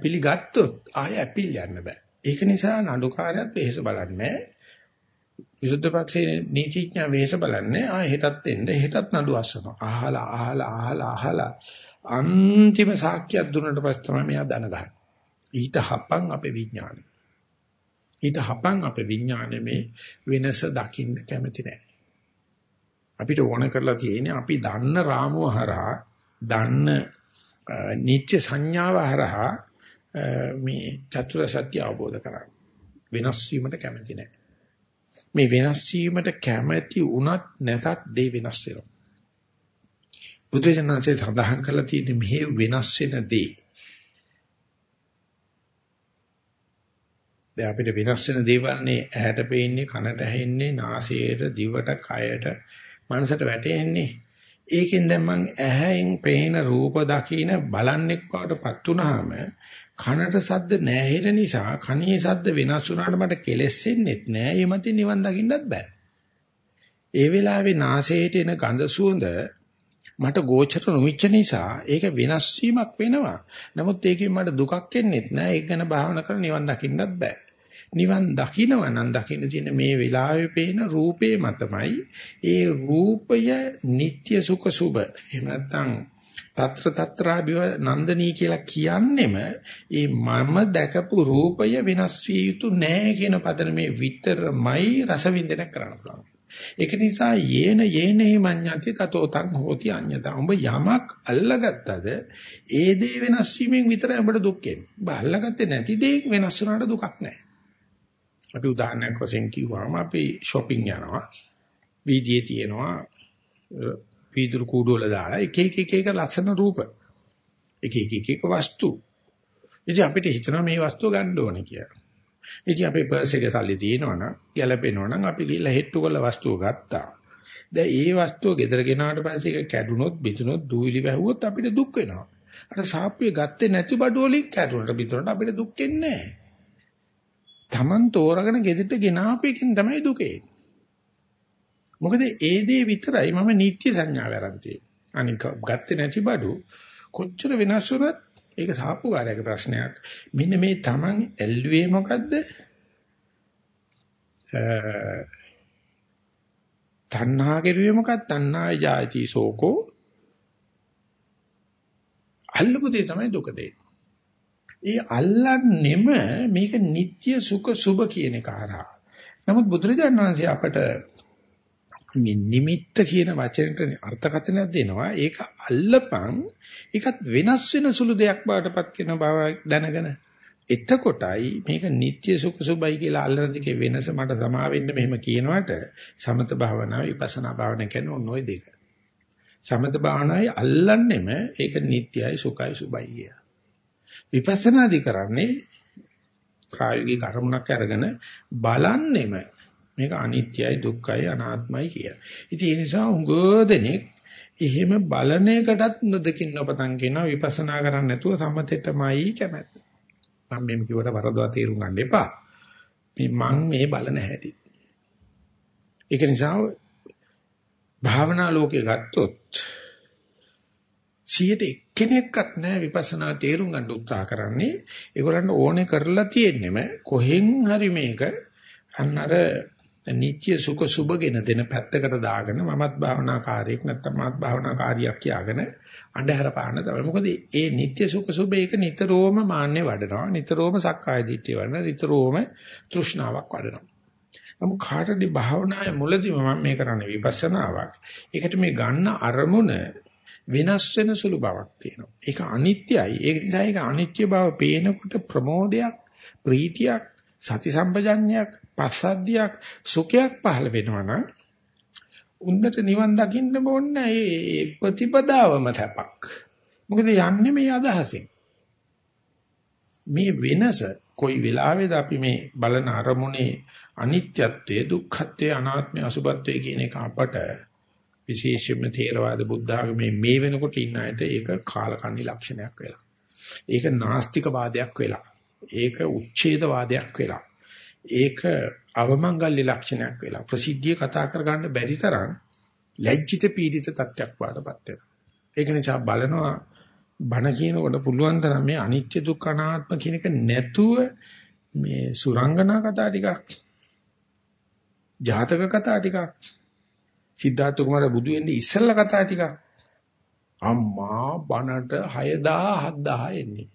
පිළිගත්තොත් ආය ඇපීල් යන්න බෑ. ඒක නිසා නඩුකාරයත් වෙහෙස බලන්නේ විසුද්ධ පක්ෂයේ නීතිඥයා වෙහෙස බලන්නේ ආ හෙටත් එන්න හෙටත් නඩු අස්සනවා. අහලා අහලා අහලා අහලා අන්තිම සාක්ෂියක් දුන්නට පස්සේ තමයි මෙයා දන ගහන්නේ. ඊට හපන් අපේ විඥානය. ඊට හපන් අපේ විඥානය මේ වෙනස දකින්න කැමති නැහැ. අපිට ඕන කරලා තියෙන්නේ අපි දන්න රාමුව හරහා දන්න නිත්‍ය සංඥාව හරහා මේ චතුර සත්‍ය අවබෝධ කරගන්න. වෙනස් වීමට කැමති නැහැ. මේ වෙනස් වීමට කැමැති වුණත් නැතත් දේ වෙනස් වෙනවා. බුදුජානකසේ සඳහන් කළා තියෙන්නේ මෙහි වෙනස් වෙන දේ. දැන් අපිට වෙනස් වෙන දේවල්නේ ඇහැට පේන්නේ, කනට ඇහෙන්නේ, නාසයට, දිවට, කයට, මනසට වැටෙන්නේ. ඒකෙන් දැන් මං ඇහෙන් පේන රූප දකින බලන්නෙක් වඩටපත් උනහම කනට සද්ද නැහැ නිසා කනේ සද්ද වෙනස් වුණාට මට කෙලෙස්සෙන්නෙත් නෑ. ඒ මතින් නිවන් දකින්නත් බෑ. ඒ වෙලාවේ නාසයට එන ගඳ සුවඳ මට ගෝචර නොවිච්ච නිසා ඒක වෙනස් වීමක් වෙනවා. නමුත් ඒකෙන් මට දුකක් එන්නෙත් නෑ. ඒක ගැන භාවනා කරලා නිවන් දකින්නත් බෑ. නිවන් දකිනවා නම් දකින්න තියෙන මේ වෙලාවේ පේන රූපේ මතමයි ඒ රූපය නিত্য සුඛ සුබ එහෙම නැත්නම් తත්‍ර తත්‍රාභිව නන්දනී කියලා කියන්නෙම ඒ මම දැකපු රූපය වෙනස් විය යුතු නෑ කියන පදනමේ විතරමයි රස විඳින කරන්න පුළුවන් ඒක නිසා යේන යේනේ මඤ්ඤති තතෝ තං හෝති අඤ්ඤතා. උඹ යමක් අල්ලගත්තද ඒ දේ වෙනස් වීමෙන් විතරයි උඹට දුක් එන්නේ. උඹ අල්ලගත්තේ නැති දේ වෙනස් වුණාට දුකක් නැහැ. අපි උදාහරණයක් වශයෙන් කිව්වම අපි shopping යනවා. වීදියේ තියෙනවා වීදුරු කූඩු වල දාලා එක එක එක එක ලස්සන රූප. එක එක එක එක වස්තු. ඉතින් අපිට හිතනවා මේ වස්තුව ගන්න ඕනේ කියලා. ඉතින් අපේ පර්ස් එකේ සල්ලි තියෙනවනම් ගැලපෙනවනම් අපි ගිහලා හෙට්ටු කරලා වස්තුව ගත්තා. දැන් ඒ වස්තුව ගෙදර ගෙනාවට පස්සේ ඒක කැඩුනොත් බිඳුනොත් දූවිලි වැහුවොත් අපිට දුක් වෙනවා. අර සාප්පුවේ ගත්තේ නැති බඩු වලින් කැඩුනට බිඳුනට අපිට දුක් වෙන්නේ නැහැ. Taman තෝරගෙන ගෙදරට ගෙනාපු එකෙන් තමයි දුකේ. මොකද ඒ දේ විතරයි මම නිත්‍ය සංඥාව ආරම්භ තියෙන්නේ. අනික ගත්තේ නැති බඩු කොච්චර වෙනස් වුණත් ඒක සාප්පුකාරයක ප්‍රශ්නයක්. මෙන්න මේ Taman ඇල්ලුවේ මොකද්ද? තණ්හා කෙරුවේ මොකක්ද? තණ්හා ජාති සෝකෝ අල්ලපු දේ තමයි දුක දෙන්නේ. ඒ අල්ලන්නෙම මේක නিত্য සුඛ සුභ කියන කාරණා. නමුත් බුදුරජාණන් වහන්සේ අපට මේ නිමිත්ත කියන වචනෙට අර්ථකථනයක් දෙනවා. ඒක අල්ලපන් ඒකත් වෙනස් වෙන සුළු දෙයක් බවටපත් කරන බව දැනගෙන එතකොටයි මේක නিত্য සුඛ සුභයි කියලා අල්ලන දෙකේ වෙනස මට සමා වෙන්න මෙහෙම කියනවට සමත භාවනාව විපස්සනා භාවනාව කියන්නේ ඔන්න ඔය දෙක. සමත භාවනාවේ අල්ලන්නෙම ඒක නিত্যයි සුඛයි සුභයි කියලා. විපස්සනාදි කරන්නේ ප්‍රායෝගික අරමුණක් අරගෙන බලන්නෙම මේක අනිත්‍යයි දුක්ඛයි අනාත්මයි කිය. ඉතින් ඒ නිසා උඟ දෙනෙක් එහෙම බලන එකටත් නොදකින් නොපතන් කියනවා විපස්සනා කරන්නේ නැතුව සමතෙටමයි කැමැත්ත. මම මේ කිව්වට වරදවා තේරුම් ගන්න එපා. මේ මං මේ බලන හැටි. ඒක නිසා භාවනා ලෝකේ ගත්තොත් සියයට එක්කෙනෙක්වත් නැහැ විපස්සනා තේරුම් ගන්න උත්සාහ කරන්නේ. ඒගොල්ලන්ට ඕනේ කරලා තියෙන්නෙම කොහෙන් හරි මේක අන්න අර නිත්‍ය සුඛ සුබගෙන දෙන පැත්තකට දාගෙන මමත් භාවනාකාරයෙක් නැත්නම් මාත් භාවනාකාරියක් කියාගෙන අන්ධහර පාන තමයි. මොකද ඒ නිත්‍ය සුඛ සුබ ඒක නිතරම මාන්නේ වඩනවා. නිතරම සක්කාය දිට්ඨිය වඩනවා. නිතරම තෘෂ්ණාවක් වඩනවා. නමුත් කාටද භාවනාවේ මුලදීම මම මේ කරන්නේ විපස්සනාවක්. ඒකට මේ ගන්න අරමුණ වෙනස් වෙන සුළු බවක් තියෙනවා. ඒක අනිත්‍යයි. ඒක නිසා ඒක අනිත්‍ය බව පේනකොට ප්‍රමෝදයක්, ප්‍රීතියක්, සති සම්පජඤ්ඤයක් පස්සද්ධියක් සුඛයක් පහළ වෙනවා නම් උන්නට නිවන් දකින්න ඕනේ ඒ ප්‍රතිපදාවම තපක්. මොකද යන්නේ මේ අදහසෙන්. මේ වෙනස කොයි වෙලාවේද අපි මේ බලන අරමුණේ අනිත්‍යත්වයේ දුක්ඛත්වයේ අනාත්මයේ අසුබත්වයේ කියන එක අපට විශේෂයෙන්ම තේරවාද බුද්ධ ආගමේ මේ වෙනකොට ඉන්න අයට ඒක කාලකන්ණි ලක්ෂණයක් වෙලා. ඒක නාස්තික වාදයක් වෙලා. ඒක උච්ඡේද වාදයක් වෙලා. ඒක අවමංගල්‍ය ලක්ෂණයක් වෙලා. ප්‍රසිද්ධිය කතා කරගන්න බැරි තරම් ලැජ්ජිත පීඩිත තත්ත්වයක් වඩපත් වෙනවා. ඒක නිසා බලනවා බණ කියනකොට පුළුවන් තරම් මේ අනිත්‍ය දුක්ඛ අනාත්ම කියන එක නැතුව මේ සුරංගනා කතා ටිකක් ජාතක කතා ටිකක් සිද්ධාර්ථ කුමාර බුදු වෙන්නේ ඉස්සෙල්ලා කතා ටිකක් අම්මා බණට 6000 7000 එන්නේ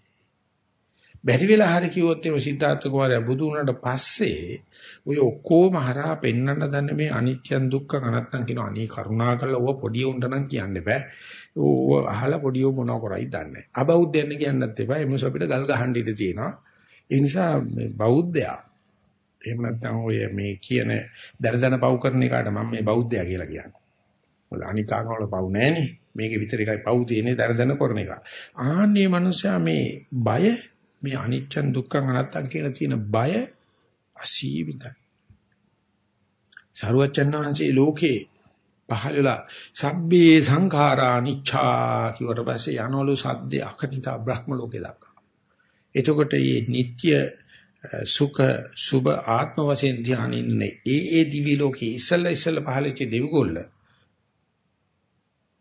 බැරි වෙලා හරි කිව්වොත් එimhe සිද්ධාර්ථ කුමාරයා බුදු වුණාට පස්සේ ඔය ඔක්කොම හරහා පෙන්වන්න දන්නේ මේ අනිත්‍යං දුක්ඛං අනත්තං කියන අනී කරුණාකරලා ඔව පොඩි උන්ට නම් කියන්න බෑ. ඕව අහලා පොඩි උ මොනව කරයිද දන්නේ නැහැ. අබෞද්ධයන් කියන්නත් එපා. එමුස අපිට ගල් ගහන්න ඉඩ තියෙනවා. ඒ නිසා මේ බෞද්ධයා එහෙම නැත්නම් ඔය මේ කියන දරදන පව් කරන එකට මම මේ බෞද්ධයා කියලා කියන්නේ. මොකද අනිකාගම වල පව් නැහනේ. මේකේ විතර එකයි පව් තියෙන්නේ දරදන කරන එක. ආන්නේ මනුස්සයා මේ බය මේ අනිච්චන් දුක්ඛං අනත්තං කියන තියෙන බය අසීවිතයි. සරුවචන් වහන්සේ ලෝකේ පහළලා සබ්බේ සංඛාරා අනිච්චා කියවට පස්සේ යනවලු සද්දේ අකනිතා බ්‍රහ්ම ලෝකේ දක්වා. එතකොට මේ නিত্য සුඛ සුබ ආත්ම වශයෙන් ධානයින්නේ ඒ ඒ දිවි ලෝකේ ඉස්සල්ලා ඉස්සල්ලා පහළච්ච දෙවිගොල්ල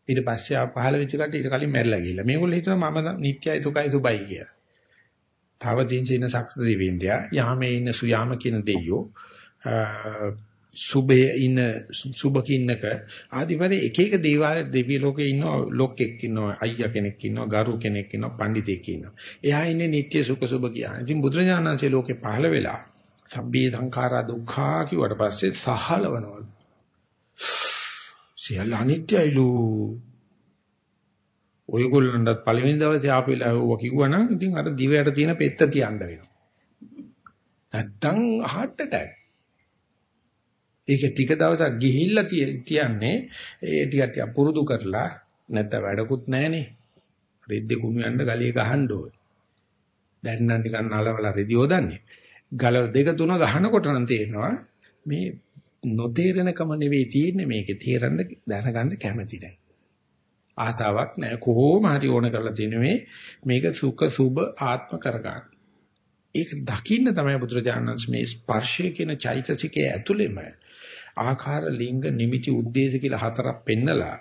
ඊට පස්සේ ආ පහළ වෙච්ච කට ඊට කලින් මැරිලා ගිහිල්ලා. මේගොල්ලෝ හිතනවා මම නිට්ටයයි සුඛයි සුබයි කියලා. තව දින්සින සක්ස දෙවිඳ්‍යා යාමේ ඉන්න සුයාම කියන දෙයියෝ සුබේ ඉන්න සුබකින්නක ආදිපරි එක එක දේවාල දෙවි ලෝකේ ඉන්න ලොක්ෙක් ඉන්නවා අයියා කෙනෙක් ඉන්නවා ගරු කෙනෙක් ඉන්නවා පඬිතෙක් ඉන්නවා එයා ඉන්නේ නිට්ටය සුඛ සුබ කියන. ඉතින් බුදුරජාණන්සේ ලෝකේ පහළ වෙලා සබ්බේ සංඛාරා දුක්ඛා කිව්වට පස්සේ සහලවනවලු. සියල්ල අනිත්‍යයිලු. ඔයගොල්ලන්ටත් පළවෙනි දවසේ ආපු වෙලාව කිව්වනම් ඉතින් අර දිවයට තියෙන පෙත්ත තියන්න වෙනවා. නැත්තම් heart attack. ඒක ටික දවසක් ගිහිල්ලා තියන්නේ ඒ ටික ටික පුරුදු කරලා නැත්නම් වැඩකුත් නැහනේ. රෙද්ද කුණු යන්න ගලිය ගහන්න ඕනේ. දැන් නම් ටිකක් නලවලා රෙදි හොදන්නේ. ගල දෙක තුන ගහනකොට නම් තේරෙනවා මේ නොතේරෙනකම නෙවෙයි තියෙන්නේ මේකේ තේරෙන්න දැනගන්න කැමැති නැහැ. ආසාවක් නැහැ කොහොම හරි ඕන කරලා තියෙන මේ මේක සුඛ සුබ ආත්ම කරගන්න. ඒක දකින්න තමයි බුදුරජාණන් මේ ස්පර්ශය කියන චෛතසිකයේ ඇතුළෙම ආකාර ලිංග නිමිති ಉದ್ದೇಶ කියලා හතරක් පෙන්නලා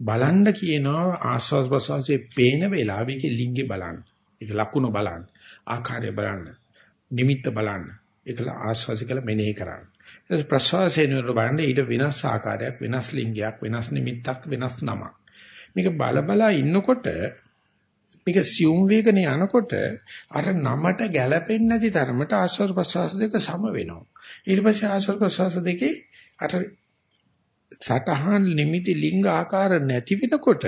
බලන්න කියනවා ආස්වාස් ප්‍රසවාසයේ පේන වෙලාවෙකේ ලිංගේ බලන්න. ඒක ලකුණ බලන්න. ආකාරය බලන්න. නිමිත්ත බලන්න. ඒකල ආස්වාසි කියලා මෙනෙහි කරන්න. ඊට ප්‍රසවාසයේ නුර බලන්න ඊට වෙනස් ආකාරයක් වෙනස් ලිංගයක් වෙනස් නිමිත්තක් වෙනස් නමක්. මේක බල බලා ඉන්නකොට මේක සියුම් වේගනේ යනකොට අර නමට ගැළපෙන්නේ නැති තරමට ආස්වාද ප්‍රසවාස දෙක සම වෙනවා. ඊට පස්සේ ආස්වාද ප්‍රසවාස දෙකේ අර සටහන් නිමිති ලිංග ආකාර නැති වෙනකොට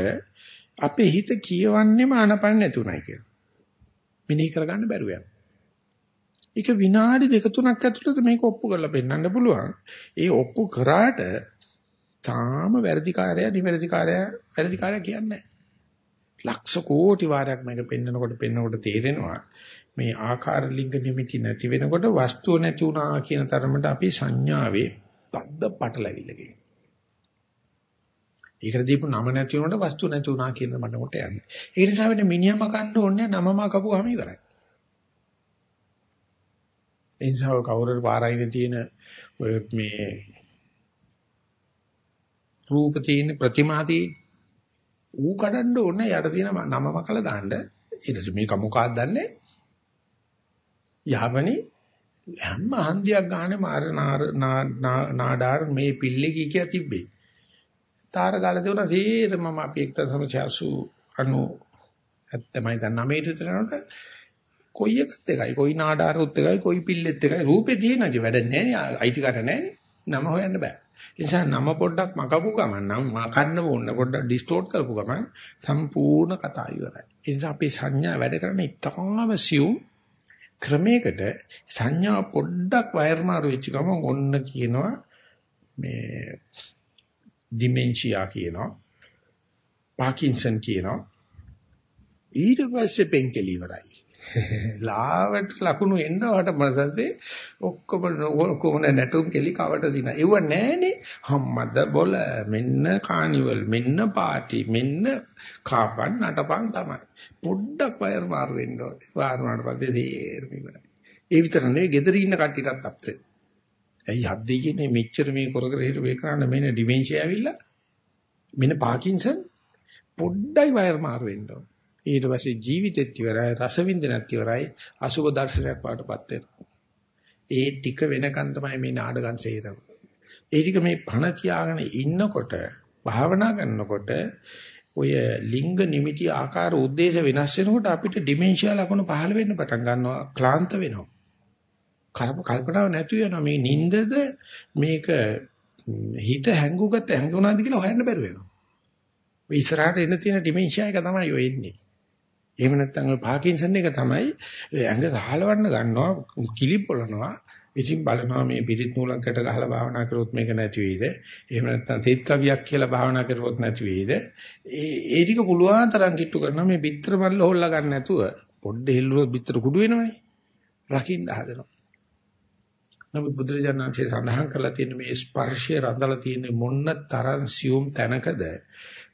අපේ හිත කියවන්නේම ආනපන නැතුණයි කියලා. මිනී කරගන්න බැරුව යනවා. ඒක විනාඩි දෙක තුනක් ඇතුළත මේක ඔප්පු කරලා පෙන්වන්න පුළුවන්. ඒ ඔප්පු කරාට තාම වැඩිකාරය නිවැරදිකාරය වැඩිකාරය කියන්නේ ලක්ෂ කෝටි වාරයක් මේක පෙන්නකොට පෙන්නකොට තේරෙනවා මේ ආකාර ලිංග නිමිති නැති වෙනකොට වස්තුව නැති වුණා කියන තරමට අපි සංඥාවේ තද්ද පටලැවිල්ල කියන. ඒකට දීපු නම නැති වුණාට වස්තු නැති වුණා කියන මනෝට යන්නේ. ඒ නිසා වෙන මිනිහම කන්න ඕනේ නමම කපුවාම ඉවරයි. ඒ නිසා කවුරුර පාරයිනේ තියෙන ඔය මේ රූප තියෙන ප්‍රතිමා තියෙන ඌ කඩන්න ඕනේ යට තියෙන නමම කළා දාන්න. ඊට පස්සේ මේක මොකක්ද දන්නේ? යහමනේ හැම හන්දියක් ගහන්නේ මාර නාඩාර මේ පිල්ලේ කී කිය තිබ්බේ. තාර ගාල දෙවන සීරම මම අපි 1980 ඇත්තමයි දැන් 9 විතර යනකොට කොයි එකත් එකයි කොයි නාඩාරුත් එකයි කොයි පිල්ලෙත් එකයි රූපේ තියෙනදි වැඩ නැහැ නේ අයිතිකාර නැහැ නේ නම හොයන්න බෑ. ඒ නිසා නම පොඩ්ඩක් මකපු ගමන් නම් මකන්න ඕන පොඩ්ඩක් ඩිස්ටෝට් කරපු ගමන් සම්පූර්ණ කතාව ඉවරයි. ඒ නිසා අපි සංඥා වැඩ කරන්නේ ඉතාම සියුම් ක්‍රමයකට සංඥා පොඩ්ඩක් වයර් මාරු වෙච්ච ගමන් ඔන්න කියනවා මේ ඩිමෙන්ෂියා කියනවා. පාකින්සන් කියනවා. ඊට පස්සේ පෙන්කෙලි ඉවරයි. ලාවට ලකුණු එන්නවට මතතේ ඔක්කොම කොහොම නැටුම් කෙලි කවට සින. ඒව නෑනේ. හම්මද බොල මෙන්න කානිවල් මෙන්න පාටි මෙන්න කාපන් නටපන් තමයි. පොඩ්ඩක් වයර් මාරු වෙන්න ඕනේ. වාර වුණාට පස්සේ තේරෙම ඉවරයි. ඒ විතර නෙවෙයි gedara ඉන්න කට්ටියටත් අප්සෙට්. ඇයි හද්දේ කියන්නේ මෙච්චර මේ කර කර හිටු වේ කරන්න මෙන්න ඩිමෙන්ෂියා ඇවිල්ලා මෙන්න පාකින්සන් පොඩ්ඩයි වයර් මාරු වෙන්න ඕනේ. ඊට පස්සේ ජීවිතෙත් ඉවරයි රසවින්දනත් ඉවරයි අසුබ දර්ශනයක් වාටපත් වෙනවා. ඒ ටික වෙනකන් තමයි මේ නාඩගම් සේරම. ඒ ටික මේ පණ තියාගෙන ඉන්නකොට භාවනා කරනකොට ඔය ලිංග නිමිටි ආකාර උද්දේශ වෙනස් වෙනකොට අපිට ඩිමෙන්ෂියා ලකුණු පහළ වෙන්න පටන් ගන්නවා ක්ලාන්ත වෙනවා. කල්පනාව නැතු වෙනවා මේ නින්දද මේක හිත හැංගුගත හැංගුණාද කියලා හොයන්න බැරුව වෙනවා. ඔය ඉස්සරහට එන තියෙන ඩිමෙන්ෂියා එක තමයි ඔය එන්නේ. එහෙම නැත්නම් ඔය පාකින්සන් එක තමයි ඇඟ සහලවන්න ගන්නවා කිලි පොළනවා. ඉතින් බලනවා මේ පිරිත් නූලකට ගහලා භාවනා කරොත් මේක නැති වෙයිද? එහෙම නැත්නම් තෙත් කවියක් කියලා භාවනා කරුවොත් නැති වෙයිද? ඒ ඒ ටික පුළුවන් තරම් කිට්ටු කරනවා. මේ පිටර බල්ල හොල්ලා ගන්න නැතුව පොඩ්ඩ හෙල්ලුවොත් පිටර කුඩු වෙනවනේ. රකින්න හදනවා. නමුත් බුදුරජාණන්සේ සඳහන් කරලා තියෙන මේ ස්පර්ශය රඳලා තියෙන මොන්න තරම් සියුම් තැනකද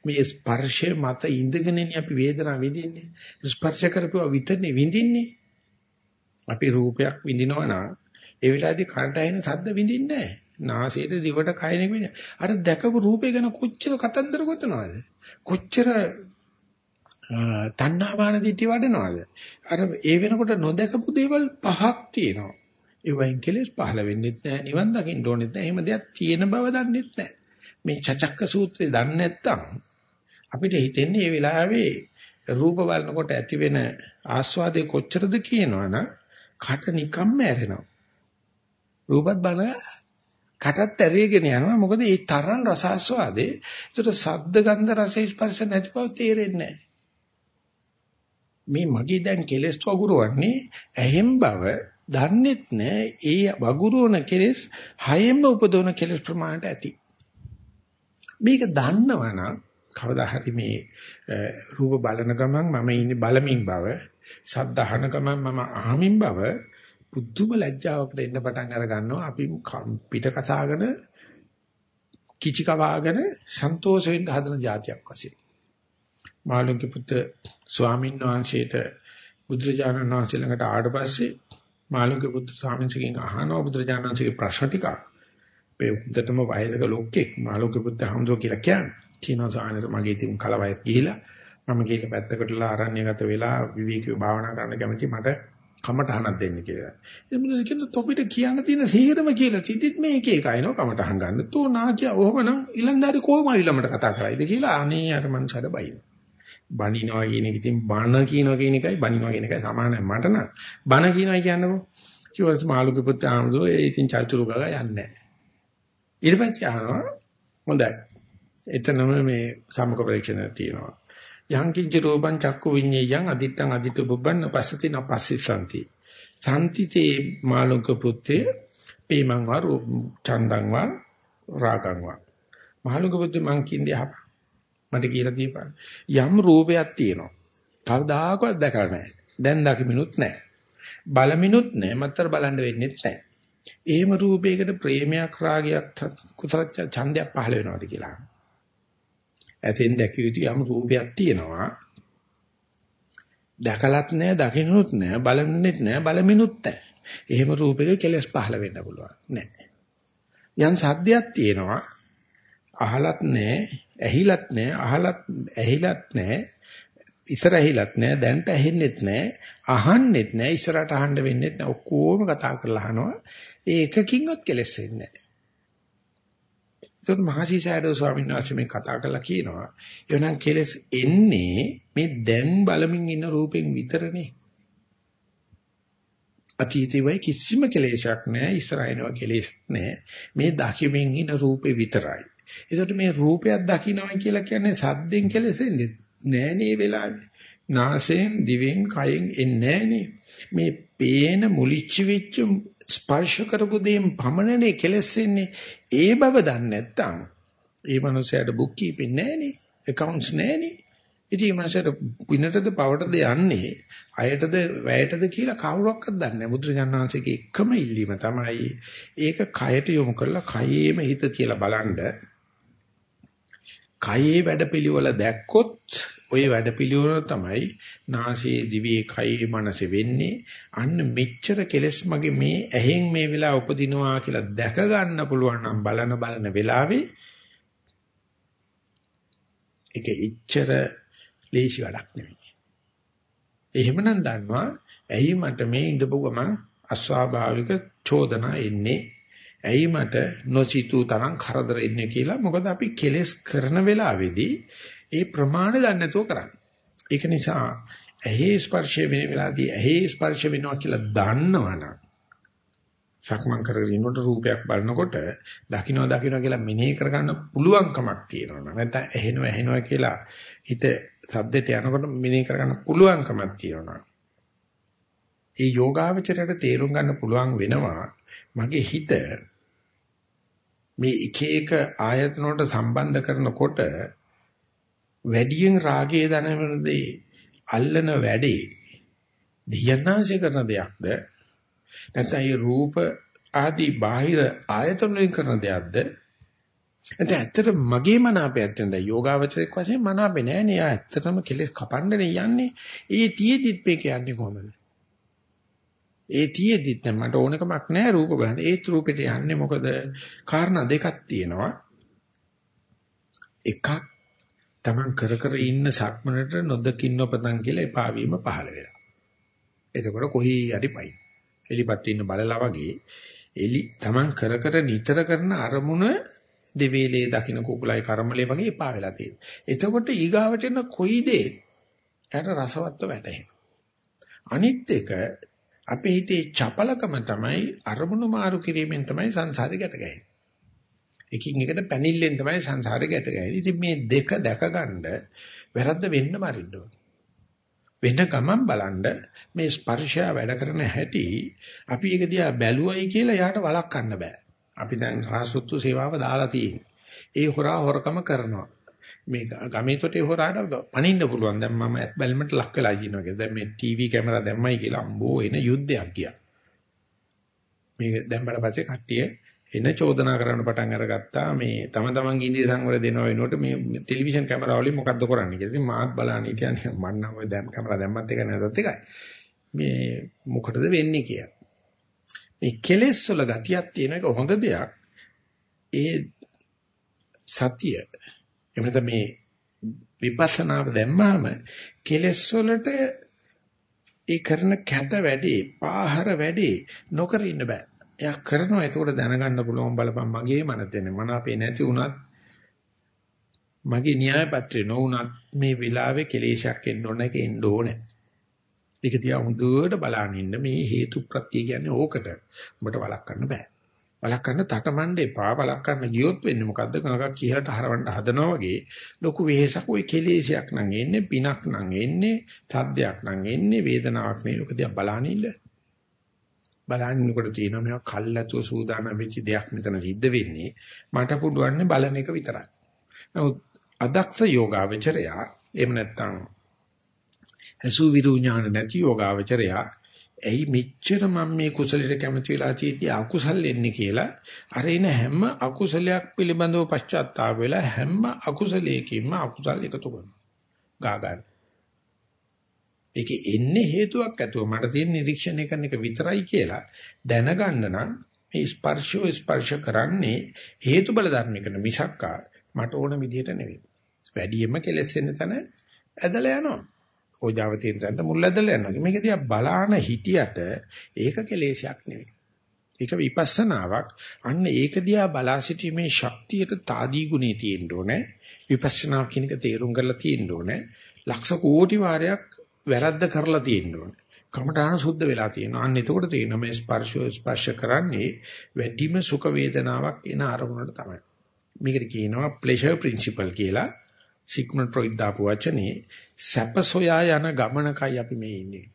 මේ ස්පර්ශය මත ඉඳගෙනනේ අපි වේදනාව විඳින්නේ. ස්පර්ශ කරපුවා විතරනේ විඳින්නේ. අපි රූපයක් විඳිනවා නම් ඒ වෙලාවේදී කනට ඇහෙන ශබ්ද විඳින්නේ නැහැ. නාසයට දිවට කයනෙ විඳින. අර දැකපු රූපේ ගැන කොච්චර කතන්දර ගොතනවද? කොච්චර තණ්හාමාන දිටි වඩනවද? අර ඒ වෙනකොට නොදකපු දේවල් පහක් තියෙනවා. ඒ වයින් කෙලස් පහළ වෙන්නෙත් නැහැ. නිවන් දකින්න ඕනෙත් නැහැ. එහෙම දෙයක් තියෙන බව දන්නෙත් නැහැ. මේ චචක්ක සූත්‍රය දන්නේ නැත්නම් අපිට හිතෙන්නේ මේ වෙලාවේ රූප බලනකොට ඇති වෙන ආස්වාදේ කොච්චරද කියනවනම් කට නිකම්ම ඇරෙනවා. රූපත් බලන කටත් ඇරියගෙන යනවා. මොකද ඒ තරම් රස ආස්වාදේ ඒතර ශබ්ද ගන්ධ රස ස්පර්ශ නැති බව තේරෙන්නේ මේ මගේ දැන් කෙලස් වගුරවන්නේ ඇහෙන් බව දන්නෙත් නෑ ඒ වගුරුවන කෙලස් හයෙන්ම උපදවන කෙලස් ප්‍රමාණයට ඇති මේක දන්නවනම් කවදා හරි මේ රූප බලන ගමන් මම ඉන්නේ බලමින් බව, ශබ්ද අහන ගමන් මම අහමින් බව පුදුම ලැජ්ජාවකට එන්න පටන් අර ගන්නවා. අපි පිට කතාගෙන කිචි කවාගෙන සන්තෝෂ වෙන්න හදන જાතියක් වශයෙන්. මාළුන්ගේ පුත් ස්වාමීන් වහන්සේට බුදුරජාණන් වහන්සේ ළඟට ආවට පස්සේ මාළුන්ගේ පුත් ස්වාමීන් වහන්සේගෙන් අහනවා බුදුරජාණන් වහන්සේගේ ප්‍රශ්න ටික. මේ උන්ටම වයසක ලොක්කෙක් මාළුන්ගේ පුත් හම්දෝ කියලා කියන්නේ. කියනවා සාහනස මගේ ඉතින් කලවයත් ගිහිලා මම ගිහිල්ලා පැත්තකටලා ආරණ්‍යගත වෙලා විවේකීව භාවනා කරන්න කැමති මට කමටහනක් දෙන්න කියලා. ඒ මොකද කියන්නේ තොපිට කියන්න තියෙන සීරම කියලා තිතිත් මේ එක එක අයනෝ කමටහන් ගන්න. තෝ නාකිය ඕවනම් ඊලන්දාරි කොහොම ඊළමට කතා කරයිද කියලා අනේ අර මනුස්සඩ බයින. බනිනවා කියන එක ඉතින් බන කියනවා කියන එකයි බනිනවා කියන එකයි සමානයි මට නම්. බන කියනවා කියන්නකෝ. කිව්වස් මාළුගේ පුත් ආමදෝ ඒ ඉතින් චර්චුරු ගා යන්නේ නැහැ. ඊට පස්සේ අහනවා හොඳයි. එතනම මේ සම්මුඛ පරීක්ෂණ තියෙනවා. යං කිංච රූපං චක්කු විඤ්ඤයං අදිත්තං අදිත බුබ්බන්න පස්සති නපස්සිසanti. සම්තිතේ මාළුක පුත්තේ පේමං වා චන්දං වා රාගං වා. මාළුක පුත්තේ මං කින්දී අහපන්. මට කියලා දීපන්. යම් රූපයක් තියෙනවා. කවදාකවත් දැකලා නැහැ. දැන් දකිමිනුත් නැහැ. බලමිනුත් නැහැ. මත්තර බලන්න වෙන්නේ නැහැ. එහෙම රූපයකට ප්‍රේමයක් රාගයක් කුතර ඡන්දයක් පහළ වෙනවාද කියලා. ඇතෙන් දැකිය යුතු යම් රූපයක් තියෙනවා. දැකලත් නැහැ, දකින්නුත් නැහැ, බලන්නෙත් නැහැ, බලමිනුත් නැහැ. එහෙම රූපයක කෙලස් පහළ වෙන්න පුළුවන්. නැහැ. යම් සද්දයක් තියෙනවා. අහලත් නැහැ, ඇහිලත් නැහැ, අහලත් ඇහිලත් නැහැ. ඉස්සර ඇහිලත් නැහැ, දැන්ට ඇහෙන්නෙත් නැහැ, අහන්නෙත් නැහැ, ඉස්සරට අහන්න වෙන්නෙත් නැහැ. ඔක්කොම කතා කරලා අහනවා. ඒ එකකින්වත් කෙලස් වෙන්නේ නැහැ. ඒත් මහසීසයඩෝ ස්වාමීන් වහන්සේ මේ කතා කරලා කියනවා එවනම් කෙලස් එන්නේ මේ දැන් බලමින් ඉන්න රූපෙන් විතරනේ. අතීතේ වෙයි කිසිම කෙලෙසක් නැහැ ඉස්සරහිනව කෙලෙස් නැහැ. මේ දකිමින් ඉන්න රූපේ විතරයි. ඒකට මේ රූපයක් දකින්නයි කියලා කියන්නේ සද්දෙන් කෙලෙසෙන්නේ නෑ නේ වෙලාවේ. නාසයෙන් දිවෙන් කයෙන් එන්නේ නෑනේ මේ පේන මුලිච්ච වෙච්ච ස්පර්ශ කරපු දෙයින් පමණනේ කෙලස් වෙන්නේ. ඒ බව දන්නේ නැත්නම් ඒ මනුස්සයාට බුක් කීපින් නැහනේ. accounts නැහනේ. ඉතින් මේ මාසෙට පිනටද පවටද යන්නේ අයටද වැයටද කියලා කවුරක්වත් දන්නේ නැහැ. බුදුරජාණන් වහන්සේගේ එකම ඉල්ලීම තමයි ඒක කයට යොමු කරලා කයේම හිත තියලා බලන්න. කයේ වැඩපිළිවෙල දැක්කොත් ওই වැඩපිළිවෙල තමයි නාසයේ දිවේ කයේ මනසේ වෙන්නේ. අන්න මෙච්චර කෙලස් මගේ මේ ඇහෙන් මේ වෙලාව උපදිනවා කියලා දැක ගන්න පුළුවන් නම් බලන බලන වෙලාවේ ඒක ඉච්ඡර ලේසි වැඩක් නෙවෙයි. එහෙමනම් දන්නවා ඇයි මට මේ ඉඳපු ගමන් අස්වාභාවික චෝදනා එන්නේ ඇයි මට නොසිතූ තරම් කරදර එන්නේ කියලා මොකද අපි කෙලස් කරන වෙලාවේදී ඒ ප්‍රමාණය දන්නේ නැතුව කරන්නේ. ඒක නිසා ඇහි ස්පර්ශය වෙන වෙලාවදී ඇහි ස්පර්ශ වෙනවා කියලා දන්නවනම් සක්මන් කරගෙන ඉන්නකොට රූපයක් බලනකොට දකින්න දකින්න කියලා මෙනෙහි කරගන්න පුළුවන්කමක් තියෙනවා. නැත්නම් ඇහෙනවා ඇහෙනවා කියලා හිත සද්දෙට යනකොට මෙනෙහි කරගන්න පුළුවන්කමක් තියෙනවා. ඒ යෝගාවචරයට තේරුම් ගන්න පුළුවන් වෙනවා මගේ හිත මේ එක එක ආයතන වලට සම්බන්ධ කරනකොට වැඩියෙන් රාගයේ දනවනදී අල්ලන වැඩේ දියනාංශ කරන දෙයක්ද? නැත්නම් මේ රූප ආදී බාහිර ආයතන වලින් කරන දෙයක්ද? එතන ඇත්තට මගේ මනාපයක් තියෙනවා යෝගාවචරයක් වශයෙන් මනාපේ නෑනේ යා ඇත්තටම කෙලස් කපන්නනේ යන්නේ. ඒ තියේදිත් මේ කියන්නේ කොහමද? ඒ තියේදිත් මට ඕනකමක් නෑ රූප බලන්න. ඒත් රූපෙට යන්නේ මොකද? කාරණා දෙකක් තියෙනවා. එකක් Taman කර කර ඉන්න සක්මනට නොදකින් නොපතන් කියලා එපා වීම පහළ වෙලා එතකොට කොහි හරි පයි එලිපත් ඉන්න බලලා වගේ එලි Taman කර කර නිතර කරන අරමුණ දෙවේලේ දකින්න කුකුලයි කර්මලේ වගේ එපා වෙලා තියෙනවා. එතකොට ඊගාවට එන කොයි දේ එයාට රසවත්ව වැටහෙනවා. අනිත් එක අපේ හිතේ චපලකම තමයි අරමුණු මාරු කිරීමෙන් තමයි සංසාරේ ගැට ගැහෙන්නේ. එකින් එකට පැනිල්ලෙන් තමයි සංසාරේ ගැට ගැහෙන්නේ. ඉතින් මේ දෙක දැකගන්න වැරද්ද වෙන්න මරින්න ඕනේ. වෙන ගමන් බලන්න මේ ස්පර්ශය වැඩ කරන හැටි අපි ඒක දිහා බැලුවයි කියලා යාට වළක්වන්න බෑ. අපි දැන් රාසුත්තු සේවාව දාලා තියෙන්නේ. ඒ හොරා හොරකම කරනවා. මේ ගමේ තොටේ හොරාට පණින්න පුළුවන්. දැන් මම ඇත් බැලමට ලක් වෙලා ඉන්නවා කියලා. දැන් මේ ටීවී කැමරා දැම්මයි කියලා අම්බෝ එන යුද්ධයක් ගියා. මේක දැම්මට පස්සේ කට්ටිය එන චෝදනා කරන්න පටන් අරගත්තා මේ තම තමන් ඉන්දිය සංවර දෙනවා වෙනකොට මේ ටෙලිවිෂන් කැමරා වලින් මොකද්ද කරන්නේ කියලා. ඉතින් මාත් බලන්නේ කියන්නේ මම නම් ඔය දැන් කැමරා දැම්මත් එක නැතත් එකයි. මේ මොකටද වෙන්නේ කියලා. මේ කෙලෙස් වල ගතියක් තියෙන එක හොඳ දෙයක්. ඒ සතිය එහෙම මේ විපස්සනාව දැම්මාම කෙලෙස් වලට ඒ කරන කැත වැඩි, පාහර වැඩි නොකර ඉන්න බෑ. එයා කරනවා එතකොට දැනගන්න පුළුවන් බලපන් මගේ මනතෙන්නේ මන අපේ නැති වුණත් මගේ න්‍යාය පත්‍රේ නොවුණත් මේ විලාවේ කෙලේශයක් එන්න ඕන එක එන්න ඕනේ. ඒක තියා හොඳට බලන්න ඉන්න මේ හේතු ප්‍රත්‍ය කියන්නේ ඕකට. උඹට වළක්වන්න බෑ. වළක්වන්න තටමඬ එපා. වළක්වන්න ගියොත් වෙන්නේ මොකද්ද? කනකක් කිහලට හරවන්න හදනවා වගේ ලොකු වෙහෙසක් ওই කෙලේශයක් නම් එන්නේ, පිනක් නම් එන්නේ, සද්දයක් නම් එන්නේ, වේදනාවක් නේ. ඔක දිහා බලන්න ඉන්න. බලන්නකොට තියෙනවා මේවා කල්ැතුව සූදානම් වෙච්ච දෙයක් මෙතන සිද්ධ වෙන්නේ මට පුළුවන් බලන එක විතරයි. නමුත් අදක්ෂ යෝගාවචරයා එහෙම නැත්නම් හසු විරු ඥාන නැති යෝගාවචරයා ඇයි මෙච්චර මම මේ කුසලයට කැමති වෙලා තියෙද්දි අකුසල් එන්නේ කියලා අර එන හැම අකුසලයක් පිළිබඳව පශ්චාත්තාප වෙලා හැම අකුසලයකින්ම අකුසල් එකතු කරනවා. ගා ගන්න. ඒකේ එන්නේ හේතුවක් ඇතුව මට තියෙන නිරීක්ෂණය කරන එක විතරයි කියලා දැනගන්න නම් මේ ස්පර්ශෝ ස්පර්ශ කරන්නේ හේතු බල ධර්මිකන මිසක්කා මට ඕන විදිහට නෙවෙයි. වැඩියෙන්ම කෙලෙස් වෙන තැන ඇදලා යනවා. ඕජාව තියෙන තැනට මුල් ඇදලා යනවා. මේක දිහා බලාන හිටියට ඒක කෙලෙසයක් නෙවෙයි. ඒක විපස්සනාවක්. අන්න ඒක දිහා බලා සිටීමේ ශක්තියට తాදී ගුණේ තියෙන්න ඕනේ. විපස්සනා කියන එක තේරුම් කරලා තියෙන්න ඕනේ. ලක්ෂ කෝටි වාරයක් වැරද්ද කරලා තියෙන්න ඕනේ. කමඨාන සුද්ධ වෙලා තියෙනවා. අන්න එතකොට තියෙනවා මේ ස්පර්ශය ස්පර්ශ කරන්නේ වැඩිම සුඛ වේදනාවක් එන අරමුණට තමයි. මේකට කියනවා ප්ලෙෂර් ප්‍රින්සිපල් කියලා. සිග්මන්ඩ් ෆ්‍රොයිඩ් දාපු වචනේ සැප සොයා යන ගමනකයි අපි මේ ඉන්නේ.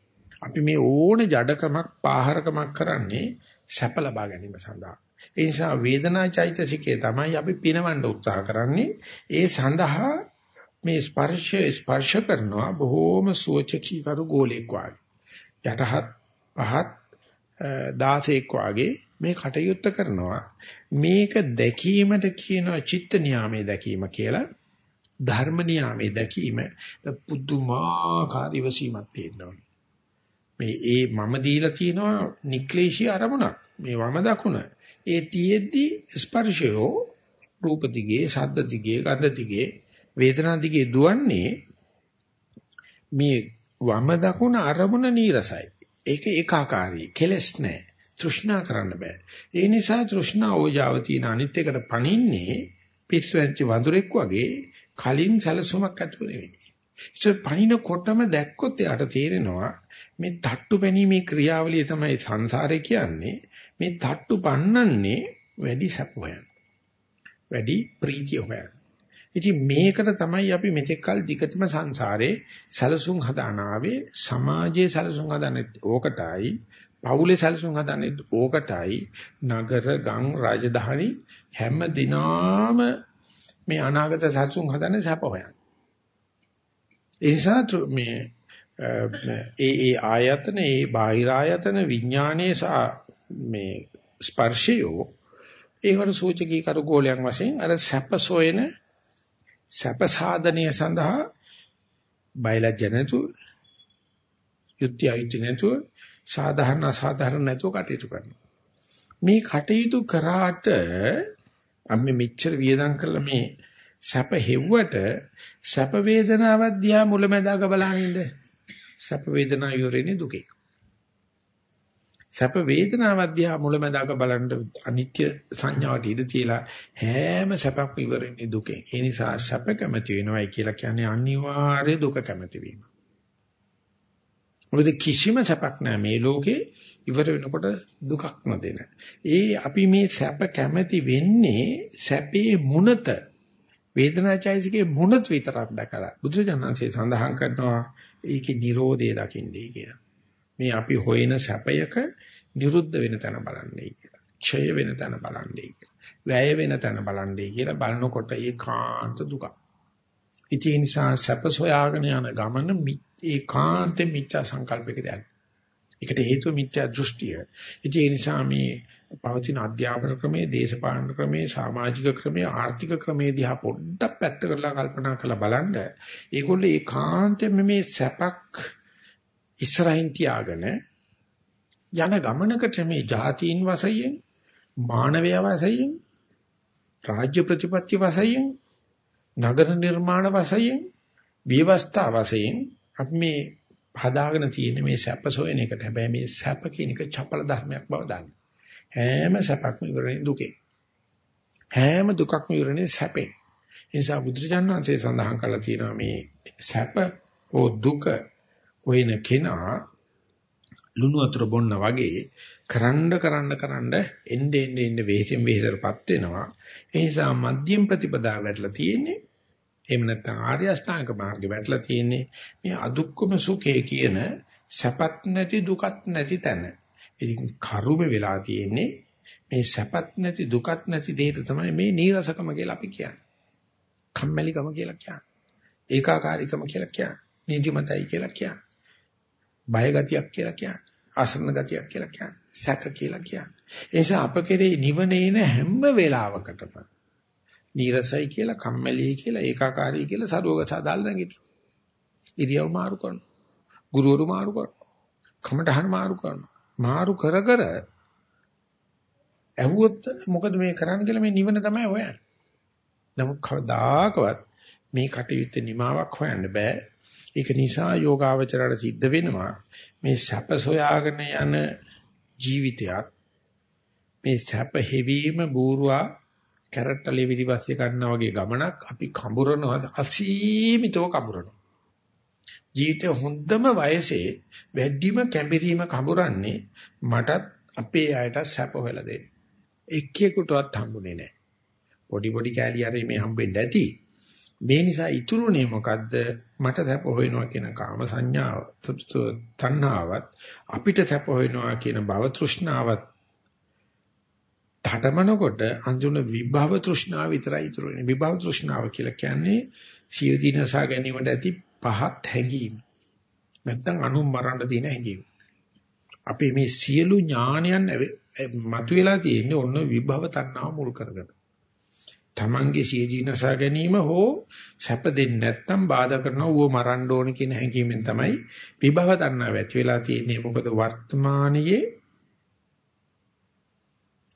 අපි මේ ඕනේ ජඩකමක් පාහරකමක් කරන්නේ සැප ලබා ගැනීම සඳහා. ඒ නිසා වේදනා චෛතසිකේ තමයි අපි පිනවන්න උත්සාහ කරන්නේ. ඒ සඳහා මේ ස්පර්ශය ස්පර්ශ කරනවා බොහෝම සුවචකී කරු ගෝලයක් වාගේ. යටහත් පහත් 16ක් වාගේ මේ කටයුත්ත කරනවා. මේක දැකීමට කියනවා චිත්ත නියාමයේ දැකීම කියලා. ධර්ම නියාමයේ දැකීම පුදුමාකාර ඉවසීමක් තියෙනවා. මේ ඒ මම දීලා තියෙනවා නික්ලේශී අරමුණක්. මේ වම දකුණ. ඒ තියෙද්දි ස්පර්ශයෝ රූප දිගේ, ශබ්ද දිගේ, ගන්ධ දිගේ, වේදනා දිගේ දුවන්නේ මේ වම දකුණ අරමුණ නීරසයි. ඒක ඒකාකාරී. කෙලස් නැහැ. තෘෂ්ණා කරන්න බෑ. ඒ නිසා තෘෂ්ණා ඕජාව තියෙන අනිත් එකට පණින්නේ පිස්සුවෙන්චි වඳුරෙක් වගේ කලින් සැලසුමක් ඇතුව නෙවෙයි. ඒක පණිනකොටම දැක්කොත් එයාට තේරෙනවා මේ තට්ටු පැනීමේ ක්‍රියාවලිය තමයි සංසාරේ කියන්නේ. මේ තට්ටු පන්නන්නේ වැඩි සැප හොයන. වැඩි ප්‍රීතිය හොයන. ඉතින් මේකට තමයි අපි මෙතෙක්කල් දිගටම සංසාරේ සැලසුම් හදානාවේ සමාජයේ සැලසුම් හදන්නේ ඕකටයි. පවුලේ සැලසුම් හදන්නේ ඕකටයි. නගර ගම් රාජධානි හැම දිනාම මේ අනාගත සැලසුම් හදන්නේ සැප හොයන. ඒ නිසා මේ ඒ ඒ ආයතන ඒ බාහිර ආයතන විඥානයේ සහ මේ ස්පර්ශයෝ ඒකට සූචකී කරුගෝලයන් වශයෙන් අර සැප සොයන සැප සාධනය සඳහා බයලජ්‍ය නැතුව යුක්තිය අයිති නැතුව සාධාරණ අසාධාරණ නැතුව කටයුතු කරනවා. මේ කටයුතු කරාට අපි මෙච්චර වියදම් කරලා මේ සැප හෙව්වට සැප වේදනාවක් දිහා මුලැමැදාක බලනින්න සැප වේදනාව ඉවරෙන්නේ දුකේ. සැප වේදනාවක් දිහා මුලැමැදාක බලන්න අනිත්‍ය සංඥාවට ඉඳ තියලා හැම සැපක්ම ඉවරෙන්නේ දුකෙන්. ඒ නිසා සැප කැමති වෙනවයි කියලා කියන්නේ අනිවාර්ය දුක කැමති වීම. මොකද කිසිම සැපක් නැහැ මේ ලෝකේ ඉවර වෙනකොට දුකක් නොදෙන. ඒ අපි මේ සැප කැමති වෙන්නේ සැපේ මුනත වේදනාචෛසිකේ මුනත විතරක් දැකලා. බුදුජානන්සේ සඳහන් කරනවා ඒකේ Nirodhe දකින්නේ කියලා. මේ අපි හොයන සැපයක නිරුද්ධ වෙන තැන බලන්නේ කියලා. ක්ෂය වෙන තැන බලන්නේ කියලා. වැය වෙන තැන බලන්නේ කියලා බලනකොට ඒකාන්ත දුක. ඉතින් නිසා සැප සොයාගෙන යන ගමන ඒකාන්ත මිත්‍යා සංකල්පයකද යන්නේ. ඒකට හේතුව මිත්‍යා දෘෂ්ටිය. ඉතින් ඒ නිසා මේ පවතින අධ්‍යාපන ක්‍රමයේ, දේශපාලන ක්‍රමයේ, සමාජික ක්‍රමයේ, ආර්ථික ක්‍රමයේ දිහා පොඩ්ඩක් පැත්ත කරලා කල්පනා කරලා බලන්න. ඒගොල්ලෝ ඒකාන්තයෙන් මේ සැපක් ඉස්සරහින් තියාගෙන යන ගමනකට මේ જાතීන් වශයෙන් මානවය වශයෙන් රාජ්‍ය ප්‍රතිපත්ති වශයෙන් නගර නිර්මාණ වශයෙන් විවස්ථා වශයෙන් අපි මේ හදාගෙන තියෙන මේ සැප සොයන එකට හැබැයි මේ සැප කියන එක චපල ධර්මයක් බව දන්න. හැම සැපක්ම ඉවරනේ දුකේ. හැම දුකක්ම ඉවරනේ සැපේ. ඒ නිසා බුදුරජාණන්සේ සඳහන් කරලා තියෙනවා මේ සැප හෝ දුක වෙන කෙනා ලුණු වතුර බොන්න වගේ කරන්න කරන්න කරන්න එnde ende ende වෙහෙසෙන් වෙහෙසටපත් වෙනවා. ඒ නිසා මධ්‍යම ප්‍රතිපදාව වැටලා තියෙන්නේ. එහෙම නැත්නම් ආර්ය අෂ්ටාංග මාර්ගේ වැටලා තියෙන්නේ මේ අදුක්කම සුඛය කියන සැපත් නැති දුකත් නැති තැන. ඉතින් කරුම වෙලා තියෙන්නේ මේ සැපත් නැති දුකත් නැති දෙයට තමයි මේ නීරසකම කියලා අපි කියන්නේ. කම්මැලිකම කියලා කියන්නේ. ඒකාකාරීකම කියලා කියන්නේ. නිදිමතයි කියලා කියන්නේ. බය ගතියක් කියලා කියන්නේ. අසරණ ගතියක් කියලා කියන්නේ. සැක කියලා කියන්නේ. ඒ නිසා අප කෙරේ නිවනේන හැම වෙලාවකටම නීරසයි කියලා, කම්මැලියි කියලා, ඒකාකාරී කියලා සරුවක සාදාල් නැගිටිනවා. ඉරියව් මාරු කරනවා. ගුරුවරු මාරු කරනවා. කමටහන් මාරු කරනවා. මාරු කර කර ඇහුවොත් මොකද මේ කරන්න කියලා මේ නිවන තමයි හොයන්නේ. නමුත් කවදාකවත් මේ කටයුත්තේ නිමාවක් හොයන්න බෑ. ඒක නිසා යෝගාවචරයට සිද්ධ වෙනවා මේ සැප සොයාගෙන යන ජීවිතයක් මේ සැප හැවීම බූරුවා කැරට්ටලේ විදිපස්සේ ගන්නා වගේ ගමනක් අපි කඹරනවා අසීමිතව කඹරනවා. ජීවිතේ හොඳම වයසේ වැඩිම කැඹිරීම කඹරන්නේ මටත් අපේ අයට සැප හොයලා දෙන්න. එක්කෙකුටවත් හම්බුනේ නැහැ. පොඩි පොඩි කෑලි හරි මේ හම්බෙන්න ඇති. මේ නිසා ඉතුරුනේ මොකද්ද මට සැප හොයනවා කියන කාම සංඥාව තණ්හාවත් අපිට සැප හොයනවා කියන භව තෘෂ්ණාවත් තටමනකොට අඳුන විභව තෘෂ්ණාව විතරයි ඉතුරු වෙන්නේ විභව තෘෂ්ණාව කියලා කියන්නේ සිය දිනසා ගැනීමට ඇති පහත් හැඟීම්. නැත්තම් අනුන් මරන්න තියෙන හැඟීම්. අපි මේ සියලු ඥානයන් මතුවලා තියෙන්නේ ඔන්න විභව තණ්හාව මුල් කරගෙන. තමන්ගේ සිය දිනසා ගැනීම හෝ සැප දෙන්නේ නැත්තම් බාධා කරනවා ඌව මරන්න ඕන කියන හැඟීමෙන් තමයි විභව තණ්හාව ඇති වෙලා තියෙන්නේ. මොකද වර්තමානයේ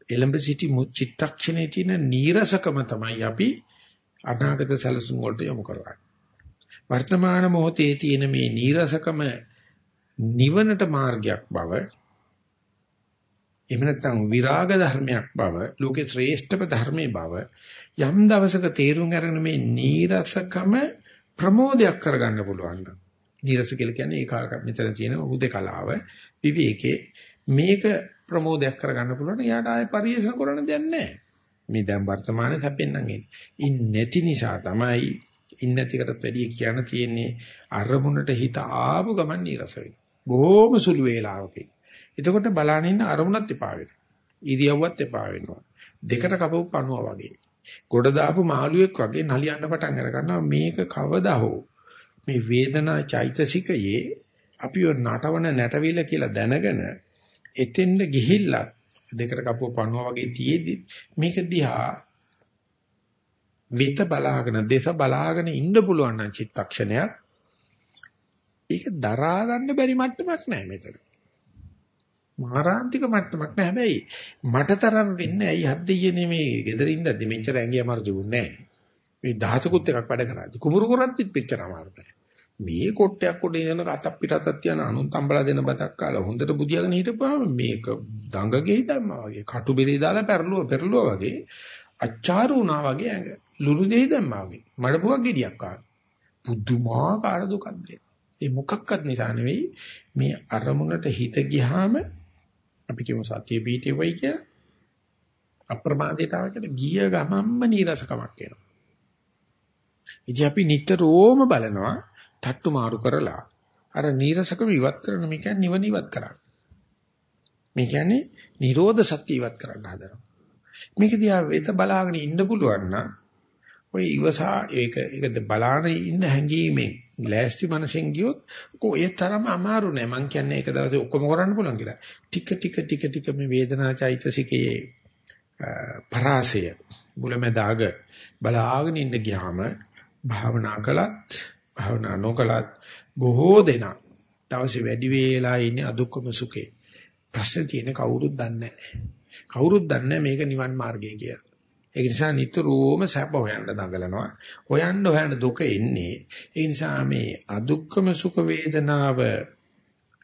එලඹ සිටි චිත්තක්ෂණයේ තියෙන නීරසකම තමයි අපි අනාගත සැලසුම් වලට යොමු කරන්නේ. වර්තමාන මොහොතේ තියෙන මේ නීරසකම නිවනට මාර්ගයක් බව එහෙම නැත්නම් විරාග ධර්මයක් බව ලෝකේ ශ්‍රේෂ්ඨම ධර්මයේ බව යම් දවසක තේරුම් අරගෙන මේ නීරසකම ප්‍රමෝදයක් කරගන්න පුළුවන් නම්. නීරස කියලා කියන්නේ ඒකාක මෙතන තියෙන උදේකලාව විවේකේ මේක ප්‍රමෝදයක් කරගන්න පුළුවන් එයාට ආයේ පරිේෂණ කරන්න දෙයක් නැහැ. මේ දැන් වර්තමානයේ සැපෙන්නම් එන්නේ. ඉන් නැති නිසා තමයි ඉන් නැතිකටත් වැඩිය කියන්න තියෙන්නේ අරමුණට හිත ආපු ගමන් නීරස වෙනවා. බොහොම සුළු වේලාවකින්. එතකොට බලන්න ඉන්න අරමුණත් එපා වෙනවා. ඉරියව්වත් එපා වෙනවා. දෙකට කපපු පණුවා වගේ. ගොඩ දාපු මාළුවෙක් වගේ නලියන්න පටන් අර ගන්නවා. මේක කවදා හෝ මේ වේදනා චෛතසිකයේ අපිව නටවන නැටවිල කියලා දැනගෙන එතෙන්ද ගිහිල්ලා දෙකට කපුව පණුවා වගේ තියේදි මේක දිහා විත බලාගෙන දේශ බලාගෙන ඉන්න පුළුවන් නම් චිත්තක්ෂණයක්. ඒක දරා ගන්න බැරි මට්ටමක් නෑ මෙතන. මාරාන්තික මට්ටමක් නෑ. හැබැයි මට තරම් වෙන්නේ ඇයි හද්දියනේ මේ ගෙදර ඉඳද්දි මෙච්චර ඇඟි අමාරු තිබුණේ නෑ. මේ දහසකුත් එකක් වැඩ කරාදී? කුඹුරු කරද්දිත් මෙච්චර අමාරු නෑ. මේ කොට්ටයක් උඩ ඉඳන අතක් පිටතක් තියන අනුන් තම්බලා දෙන බතක් කාලා හොඳට බුදියාගෙන හිටපුවාම මේක දඟ ගෙයි දැම්මා වගේ කටු බෙරේ දාලා පෙරළුව පෙරළුව වගේ අච්චාරු වුණා වගේ ඇඟ. ලුණු දෙයි දැම්මා වගේ. මඩපුවක් ගෙඩියක් ආවා. පුදුමාකාර දුකක්ද ඒ මොකක්වත් නිසා නෙවෙයි. මේ අරමුණට හිත ගියාම අපි කියමු සතිය පිටේ වෙයි කියලා අප්‍රමාදයට ආවකට ගිය ගමම්ම නීරසකමක් එනවා ඉතින් අපි නිතරම බලනවා තට්ටු මාරු කරලා අර නීරසකම ඉවත් කරන මේ කියන්නේ නිවන ඉවත් කරන්න. මේ කියන්නේ නිරෝධ සත්‍ය ඉවත් කරන්න හදනවා. මේක දිහා වෙත බලාගෙන ඉන්න පුළුවන් නම් ඔය ඉවසා ඒක ඒක බලාන ඉන්න හැංගීමෙන් ලෑස්ති මනසෙන් ගියොත් කොහේ තරම අමාරු නෑ මං කියන්නේ ඒක දවසේ ඔක්කොම කරන්න පුළුවන් කියලා. ටික ටික ටික ටික මේ වේදනා චෛතසිකයේ පරාසය බුලමදාග බලාගෙන ඉන්න ගියාම භාවනා කළත් භාවනා නොකලත් බොහෝ දෙනා දවසේ වැඩි වේලා ඉන්නේ අදුක්කම සුඛේ. ප්‍රශ්න තියෙන කවුරුත් දන්නේ නැහැ. කවුරුත් දන්නේ මේක නිවන් මාර්ගය කියලා. ඒ නිසා නිතරම සැප හොයන්න දඟලනවා. හොයන්න හොයන්න දුක එන්නේ. ඒ නිසා මේ අදුක්කම සුඛ වේදනාව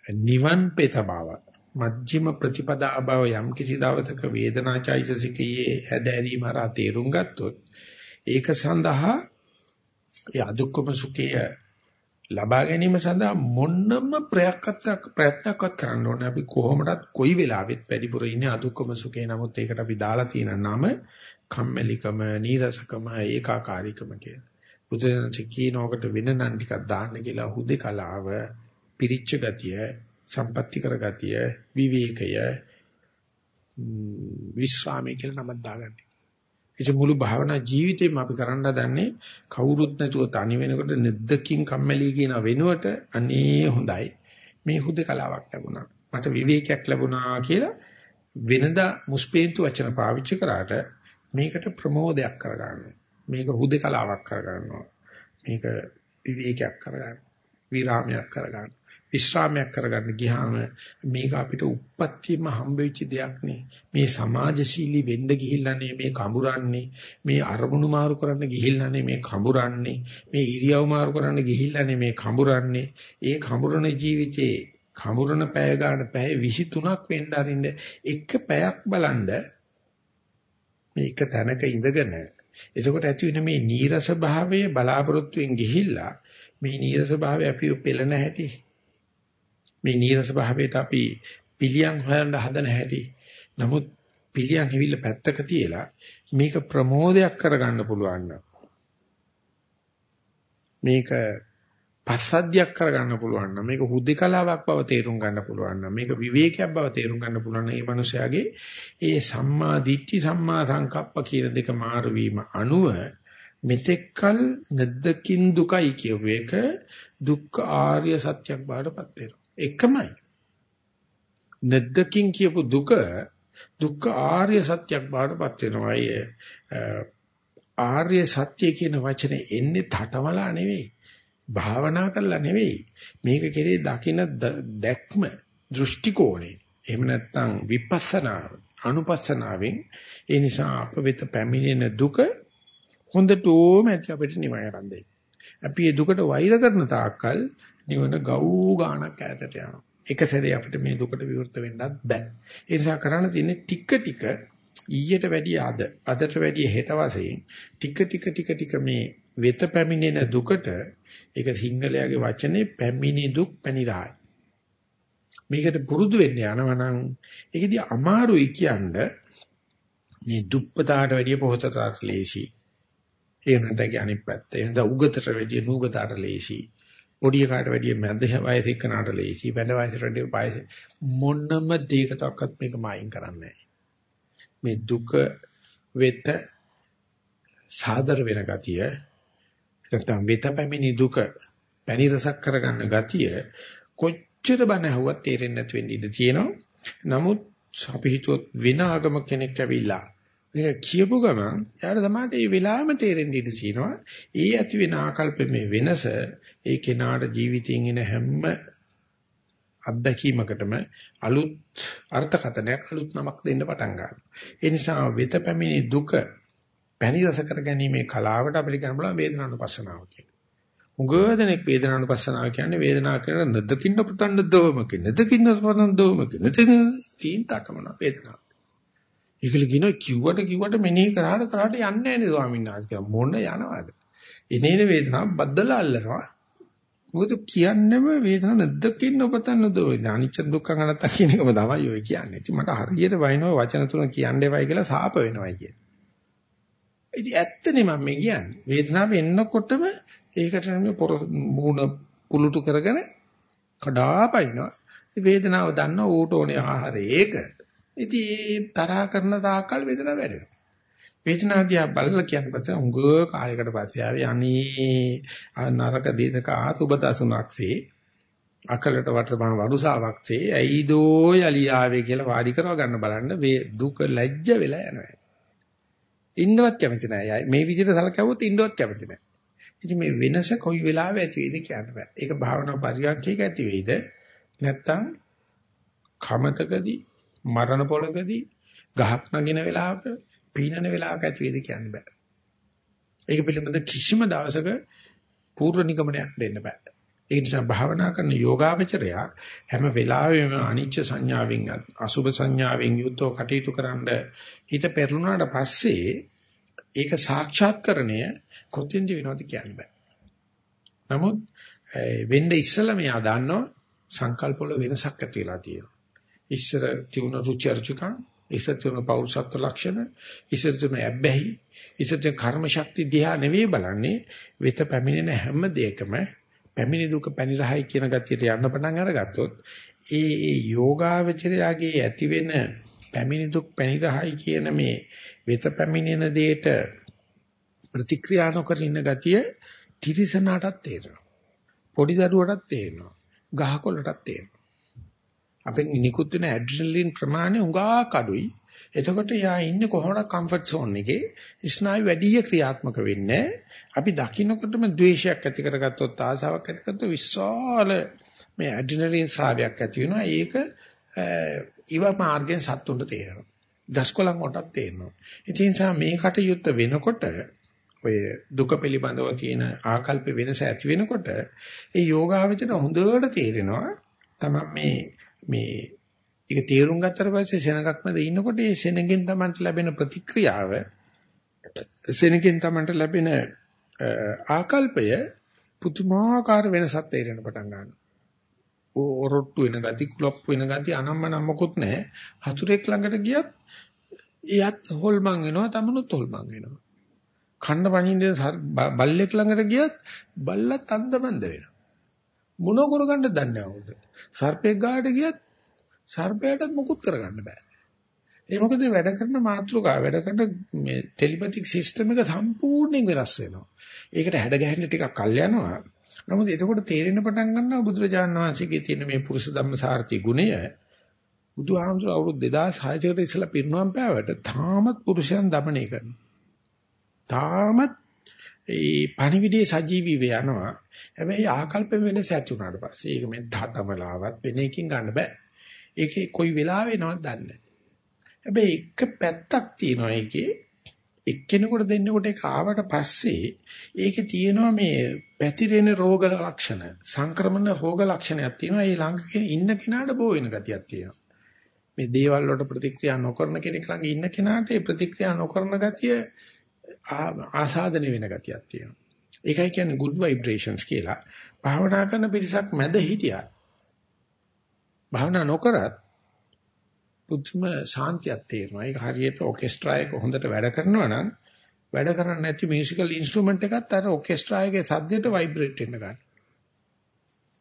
නිවන් පෙත බව මජ්ක්‍ධිම ප්‍රතිපදා බව යම් කිසි දවසක වේදනාචෛතසිකයේ හැදෑරීම හරහා තේරුම් ගත්තොත් ඒක සඳහා ඒ අදුක්කම සුඛය ලබා ගැනීම සඳහා මොන්නම ප්‍රයත්නක් ප්‍රයත්නක්වත් කරන්න ඕනේ අපි කොහොමදත් කොයි වෙලාවෙත් වැඩිපුර ඉන්නේ අදුක්කම සුඛේ නමුත් ඒකට අපි දාලා තියෙන නම කම්මැලිකම නීරසකම ඒකාකාරීකම කියලා. බුදුරජාණන් කියනකට වෙන නම් ටිකක් දාන්න කියලා හුදේකලාව පිරිච්ච ගතිය සම්පත්‍ති කර ගතිය විවේකය විශ්‍රාමයේ කියලා නමක් දාගන්නේ. ඒ මුළු භාවනා ජීවිතේම අපි කරන්න හදන්නේ කවුරුත් නැතුව තනි වෙනකොට නිද්දකින් කම්මැලි කියන වෙනුවට අනේ හොඳයි මේ හුදකලාවක් ලැබුණා මට විවේකයක් ලැබුණා කියලා වෙනදා මුස්පේන්තු වචන පාවිච්චි කරාට මේකට ප්‍රමෝදයක් කරගන්නවා මේක හුදකලාවක් කරගන්නවා මේක විවේකයක් කරගන්න විරාමයක් කරගන්න විශ්‍රාමයක් කරගන්න ගියාම මේක අපිට උප්පත්තියම හම්බෙච්ච දෙයක් නේ. මේ සමාජශීලී වෙන්න ගිහිල්ලානේ මේ කඹරන්නේ. මේ අරමුණු මාරු කරන්න ගිහිල්ලානේ මේ කඹරන්නේ. මේ ඉරියව් මාරු කරන්න ගිහිල්ලානේ මේ කඹරන්නේ. ඒ කඹරන ජීවිතේ කඹරන පැය ගන්න පැය 23ක් වෙන්න අරින්න එක පැයක් බලන්ද මේක තැනක ඉඳගෙන එතකොට ඇති වෙන මේ නීරස භාවයේ බලාපොරොත්තුෙන් ගිහිල්ලා මේ නීරස භාවය අපිව පෙළෙන හැටි මේ නීරස භාවයට අපි පිළියම් හොයන්න හදන හැටි. නමුත් පිළියම් හිවිල්ල පැත්තක තියලා මේක ප්‍රමෝදයක් කරගන්න පුළුවන් මේක පස්සද්ධියක් කරගන්න පුළුවන් නම් මේක හුදේකලාවක් බව තේරුම් ගන්න පුළුවන් නම් මේක විවේකයක් බව තේරුම් ගන්න පුළුවන් නම් මේ මනුස්සයාගේ ඒ සම්මා දිට්ඨි සම්මා සංකප්ප කියන දෙක මාරු වීම අනුව මෙතෙක්කල් නැද්දකින් දුකයි කියව එක දුක්ඛ ආර්ය සත්‍යයක් බාටපත් වෙනවා. එකමයි. නැද්දකින් කියපු දුක දුක්ඛ ආර්ය සත්‍යයක් බාටපත් වෙනවා. ආර්ය සත්‍ය කියන වචනේ එන්නේ තටමලා නෙවෙයි. භාවනා කරලා නෙවෙයි. මේක කෙරේ දකින දැක්ම දෘෂ්ටි කෝණේ. එහෙම නැත්නම් විපස්සනා අනුපස්සනාවෙන් ඒ නිසා අප වෙත පැමිණෙන දුක හොඳටම ඇති අපිට නිවන රඳේ. අපි මේ දුකට වෛර කරන තාක්කල් නිවන ගව් ගානක් ඈතට යනවා. එක සැරේ අපිට මේ දුකට විවෘත වෙන්නත් බෑ. ඒ නිසා කරන්න තියෙන්නේ ටික ටික ඊයට වැඩිය අද අදට වැඩිය හෙට වශයෙන් ටික ටික ටික ටික මේ වෙත පැමිණෙන දුකට ඒක සිංහලයාගේ වචනේ පැමිණි දුක් පැනිරහයි. මේකට පුරුදු වෙන්න යනවා නම් ඒකදී අමාරුයි කියන්නේ මේ දුප්පතාට වැඩිය පොහොසතාට ලේසි. ඒ නැත්නම් අනිත් පැත්ත. එහෙනම් උගතට වැඩිය නූගතට ලේසි. පොඩි එකාට වැඩිය මැද වයස එක්කනට ලේසි. බඳ වයසට වැඩිය වයස මොනම දෙයකටවත් මේක මායින් කරන්නේ මේ දුක වෙත සාදර වෙන ගතිය නැත්නම් වෙත පැමිණි දුක පැණි රසක් කරගන්න ගතිය කොච්චර බණ ඇහුවත් තේරෙන්නේ නැති වෙන්න ඉඩ තියෙනවා. නමුත් අපි හිතුවොත් වෙන ආගම කෙනෙක් ඇවිල්ලා මේක කියපු ගමන් යාර තමයි මේ වෙලාවෙම තේරෙන්න ඉඩ තියෙනවා. ඒ ඇති වෙන ආකල්පමේ වෙනස ඒ කෙනාට ජීවිතයෙන් එන හැම අත්දැකීමකටම අලුත් අර්ථකථනයක් අලුත් නමක් දෙන්න පටන් ගන්නවා. ඒ නිසා වෙත පැමිණි දුක පැණි රස කර ගැනීමේ කලාවට අපිට කියන්න බලන වේදනානුපස්සනාව කියලා. උගදෙනෙක් වේදනානුපස්සනාව කියන්නේ වේදනාව කියන නදකින්න පුතන්න දෝමක නදකින්න ස්වරන් දෝමක නදකින් තීන් තකමන වේදනාව. ඒකල කියන කිව්වට කිව්වට මෙනෙහි කරාට කරාට යන්නේ නැහැ නේ ස්වාමීන් වහන්සේ මොන යනවාද? එනේන වේදනාව බද්දලා අල්ලනවා. මොකද කියන්නේම වේදනාව නැද්දකින් ඔබතන්න දෝ අනිච්ච දුක්ඛ අනත්ත කියන එකම තමයි ඔය කියන්නේ. ඉතින් මට හරියට වයින්ව වචන තුන කියන්න එපයි කියලා සාප වෙනවයි කියන්නේ. ඉතින් ඇත්තනේ මම මේ කියන්නේ. වේදනාව එන්නකොටම ඒකට මේ මූණ පුලුටු කරගෙන කඩාපනිනවා. වේදනාව දන්න ඌට ඕනේ ආහාරය ඒක. ඉතින් ඒ තරහ කරන තාක්කල් වේදනාව වැඩෙනවා. වේදනාව දිහා බලලා කියන පස්සේ උංග කාලයකට පස්සේ ආවේ අනේ නරක දෙනක ආසුබතසුණක්සේ අකලට වර්තමාන වරුසාවක්සේ ඇයිදෝ යලි ආවේ කියලා වාඩි කරව ගන්න බලන්න දුක ලැජ්ජ වෙලා යනවා. ඉන්නවත් කැමති නෑ. මේ විදිහට සලකවුවොත් ඉන්නවත් කැමති නෑ. ඉතින් මේ වෙනස කොයි වෙලාවෙ ඇති වෙයිද කියන්න බෑ. ඒක භාවනා පරියන්කේක ඇති වෙයිද? නැත්තම් කමතකදී මරණ පොලකදී ගහක් නගින වෙලාවක පීනන වෙලාවක ඇති වෙයිද කියන්න බෑ. ඒක පිළිබඳ කිසිම දවසක පූර්ව නිගමනයක් දෙන්න බෑ. ඒ නිසා භාවනා කරන යෝගාවචරය හැම වෙලාවෙම අනිච්ච සංඥාවෙන් අසුභ සංඥාවෙන් යුක්තව කටයුතු කරන්න හිත පෙරළුණාට පස්සේ ඒක සාක්ෂාත්කරණය කොතෙන්ද වෙනවද කියන්න බෑ. නමුත් වෙන්න ඉස්සලා මෙයා දන්නවා සංකල්ප වල වෙනසක් ඇති වෙලා තියෙනවා. ඉස්සර තිබුණ රුචි අරුචිකම්, ඉස්සර තිබුණ පෞරුෂත්ව ලක්ෂණ, ඉස්සර තිබුණ ඇබ්බැහි, ඉස්සර තිබුණ කර්ම ශක්තිය දිහා නෙවෙයි බලන්නේ වෙත පැමිණෙන හැම දෙයකම පැමිණි දුක පැනිරහයි කියන ගතියට යන්න පටන් අරගත්තොත් ඒ ඒ යෝගාවචරයාගේ ඇති වෙන පැමිණි දුක් පැනිරහයි කියන මේ වෙත පැමිණෙන දෙයට ප්‍රතික්‍රියා නොකර ඉන්න ගතිය තිරිසනාටත් තේරෙනවා. පොඩි දරුවටත් තේරෙනවා. ගහකොළටත් තේරෙනවා. අපෙන් නිකුත් වෙන ඇඩ්‍රිනලින් ප්‍රමාණය උඟා කඩුයි. එතකොට යා ඉන්නේ කොහොමද කම්ෆර්ට් සෝන් එකේ ස්නායු වැඩි ක්‍රියාත්මක වෙන්නේ. අපි දකින්නකොටම ද්වේෂයක් ඇති කරගත්තොත් ආසාවක් ඇති කරගත්තොත් විශාල මේ ඇඩ්‍රිනලින් ස්‍රාවයක් ඇති වෙනවා. ඒක ඊව මාර්ගයෙන් සත්තුන්ට තේරෙනවා. දස්කොලන් කොටත් තේරෙනවා. ඒ නිසා මේ කටයුත්ත වෙනකොට ඔය දුක පිළිබඳව තියෙන ආකල්ප වෙනස ඇති වෙනකොට ඒ යෝගාවචර හොඳට තේරෙනවා තමයි මේ මේ ඒක තේරුම් ගත්තට පස්සේ සෙනගක් මැද ඉන්නකොට ඒ සෙනගෙන් තමන්ට ලැබෙන ප්‍රතික්‍රියාව සෙනගෙන් තමන්ට ලැබෙන ආකල්පය පුදුමාකාර වෙනසක් තේරෙන පටන් ගන්නවා. ඔරොට්ටු වෙන ගති කුලප් වෙන ගති අනම්මනම් මොකුත් නැහැ. හතුරෙක් ළඟට ගියත් එයත් හොල්මන් වෙනවා තමනුත් හොල්මන් වෙනවා. කන්න පණින්නේ බල්ලෙක් ළඟට ගියත් බල්ලත් අන්දමන්ද වෙනවා. මොන කරගන්නද දන්නේ නැහැ උන්ට. සර්පෙක් ගාවට ගියත් සර්පයාටත් මුකුත් කරගන්න බෑ. ඒ මොකද වැඩ කරන මාත්‍රිකාව වැඩ කරන මේ ටෙලිපැතික් සිස්ටම් එක සම්පූර්ණයෙන් වෙනස් වෙනවා. ඒකට හැඩ ගැහෙන්න ටිකක් කල් යනවා. නමුත් එතකොට තේරෙන පටන් ගන්නවා බුදුරජාණන් වහන්සේගේ තියෙන මේ පුරුෂ ධම්ම සාර්ථි ගුණය. බුදුහාමුදුර අවුරුදු 2600 කට ඉස්සලා පිරිනවම් පෑවට තාමත් පුරුෂයන් দমনය කරනවා. තාමත් ඒ පණිවිඩයේ සජීවීව යනවා. හැබැයි ආකල්ප වෙනස ඇති උනාට පස්සේ ඒක මේ ධාතමලාවත් වෙන එකකින් ගන්න බෑ. ඒකේ කොයි වෙලාවෙ වෙනවද දන්නේ නැහැ. හැබැයි එක පැත්තක් තියෙනවා ඒකේ එක්කෙනෙකුට දෙන්නෙකුට ඒක ආවට පස්සේ ඒකේ තියෙනවා මේ පැතිරෙන රෝග ලක්ෂණ සංක්‍රමණ රෝග ලක්ෂණයක් තියෙනවා ඒ ළඟ ඉන්න කෙනාට බෝ වෙන ගතියක් තියෙනවා මේ දේවල් වලට ප්‍රතික්‍රියා නොකරන කෙනෙක් ළඟ ඉන්න කෙනාට ඒ ප්‍රතික්‍රියා නොකරන ගතිය ආසාදනය වෙන ගතියක් තියෙනවා. ඒකයි කියන්නේ good vibrations කියලා. භාවනා කරන පිරිසක් මැද හිටියා. භාවනා නොකරත් පුදුම සාන්තියක් තේරෙනවා. ඒක හරියට ඔකෙස්ට්‍රා එක හොඳට වැඩ කරනවා නම් වැඩ කරන්නේ නැති මියුසිකල් ඉන්ස්ට්‍රුමන්ට් එකත් අර ඔකෙස්ට්‍රා එකේ සද්දයට ভাইබ්‍රේට් වෙන්න ගන්නවා.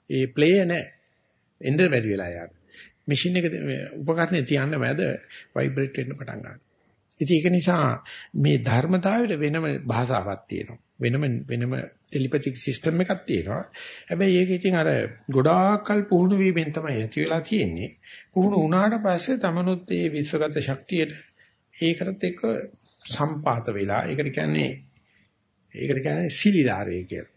ඒ ප්ලේ නැහැ. එnder බැරි වෙලා යාට. මැෂින් එක උපකරණේ තියන්න මැද ভাইබ්‍රේට් වෙන්න පටන් ගන්නවා. ඉතින් ඒක නිසා මේ ධර්මතාවයට වෙනම භාෂාවක් තියෙනවා. වෙනම වෙනම ටෙලිපැතික් සිස්ටම් එකක් තියෙනවා. හැබැයි ඒක ඉතින් අර ගොඩාක්කල් පුහුණු වීමෙන් තමයි ඇති වෙලා තියෙන්නේ. පුහුණු වුණාට පස්සේ තමනුත් මේ විශ්වගත ශක්තියට ඒකට එක්ක සම්පාත වෙලා ඒකට කියන්නේ ඒකට කියන්නේ සිලිලාරය කියලා.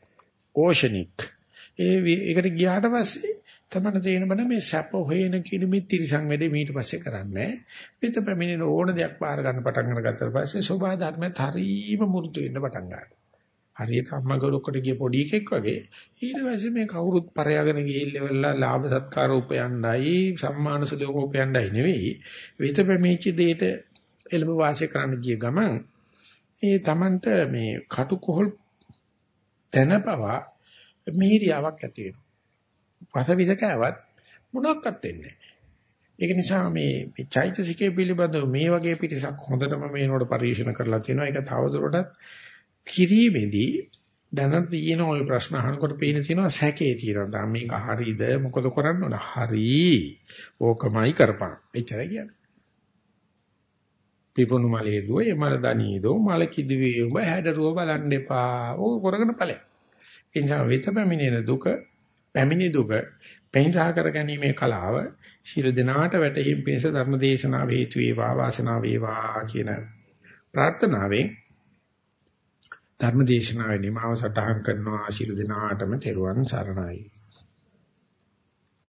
ඕෂනික්. ඒ ඒකට ගියාට පස්සේ තමයි තේරෙන බන මේ සැප හොයන කියන මේ තිරසං වැඩේ ඊට පස්සේ කරන්නේ. පිට පැමිණෙන ඕන දෙයක් පාර ගන්න පටන් අරගත්තාට පස්සේ සෝභා ධර්මයත් හරීම මුරුදු වෙන්න පටන් ගන්නවා. හරියට අම්මා ගලොක්කට ගිය පොඩි එකෙක් වගේ ඊට පස්සේ මේ කවුරුත් පරයාගෙන ගිහිල්ලා ලාභ සත්කාර උපයන්නයි සම්මාන සුලෝක උපයන්නයි නෙවෙයි විත පැමිණිච්ච දෙයට එළඹ වාසය කරන්න ගිය ගමන් ඒ Tamanට මේ කටුකොහල් තනපවා මිහිරියාවක් ඇති වෙනවා. වසවිස කෑවත් මොනක්වත් වෙන්නේ නැහැ. ඒක නිසා මේ මේ චෛතසිකයේ පිළිබඳව මේ වගේ පිටසක් හොඳටම මේනෝට පරිශන කරලා තියෙනවා. ඒක තවදුරටත් කිරීමේදී දැනට තියෙන ওই ප්‍රශ්න අහනකොට පේන තියෙනවා සැකේ තියෙනවා. මේක හරිද? මොකද කරන්න ඕන? හරි. ඕකමයි කරපන්. එච්චරයි කියන්නේ. පිපුණු මලේ දුවේ මල දනී දෝ මල කිදුවේ උඹ හැඩරුව බලන්න එපා. ඕක කරගෙන ඵලයක්. එනිසා වෙත පැමිණෙන දුක පැමිණි දුක පෙන්රා කරගැනීමේ කලාව ශිර දිනාට වැටහිම් පිණිස ධර්ම දේශනාව හේතු වේවා වාසනාව වේවා කියන ප්‍රාර්ථනාවෙන් ධර්ම දේශනාවේ නිමාව සටහන් කරනවා ශිර දිනාටම තෙරුවන් සරණයි.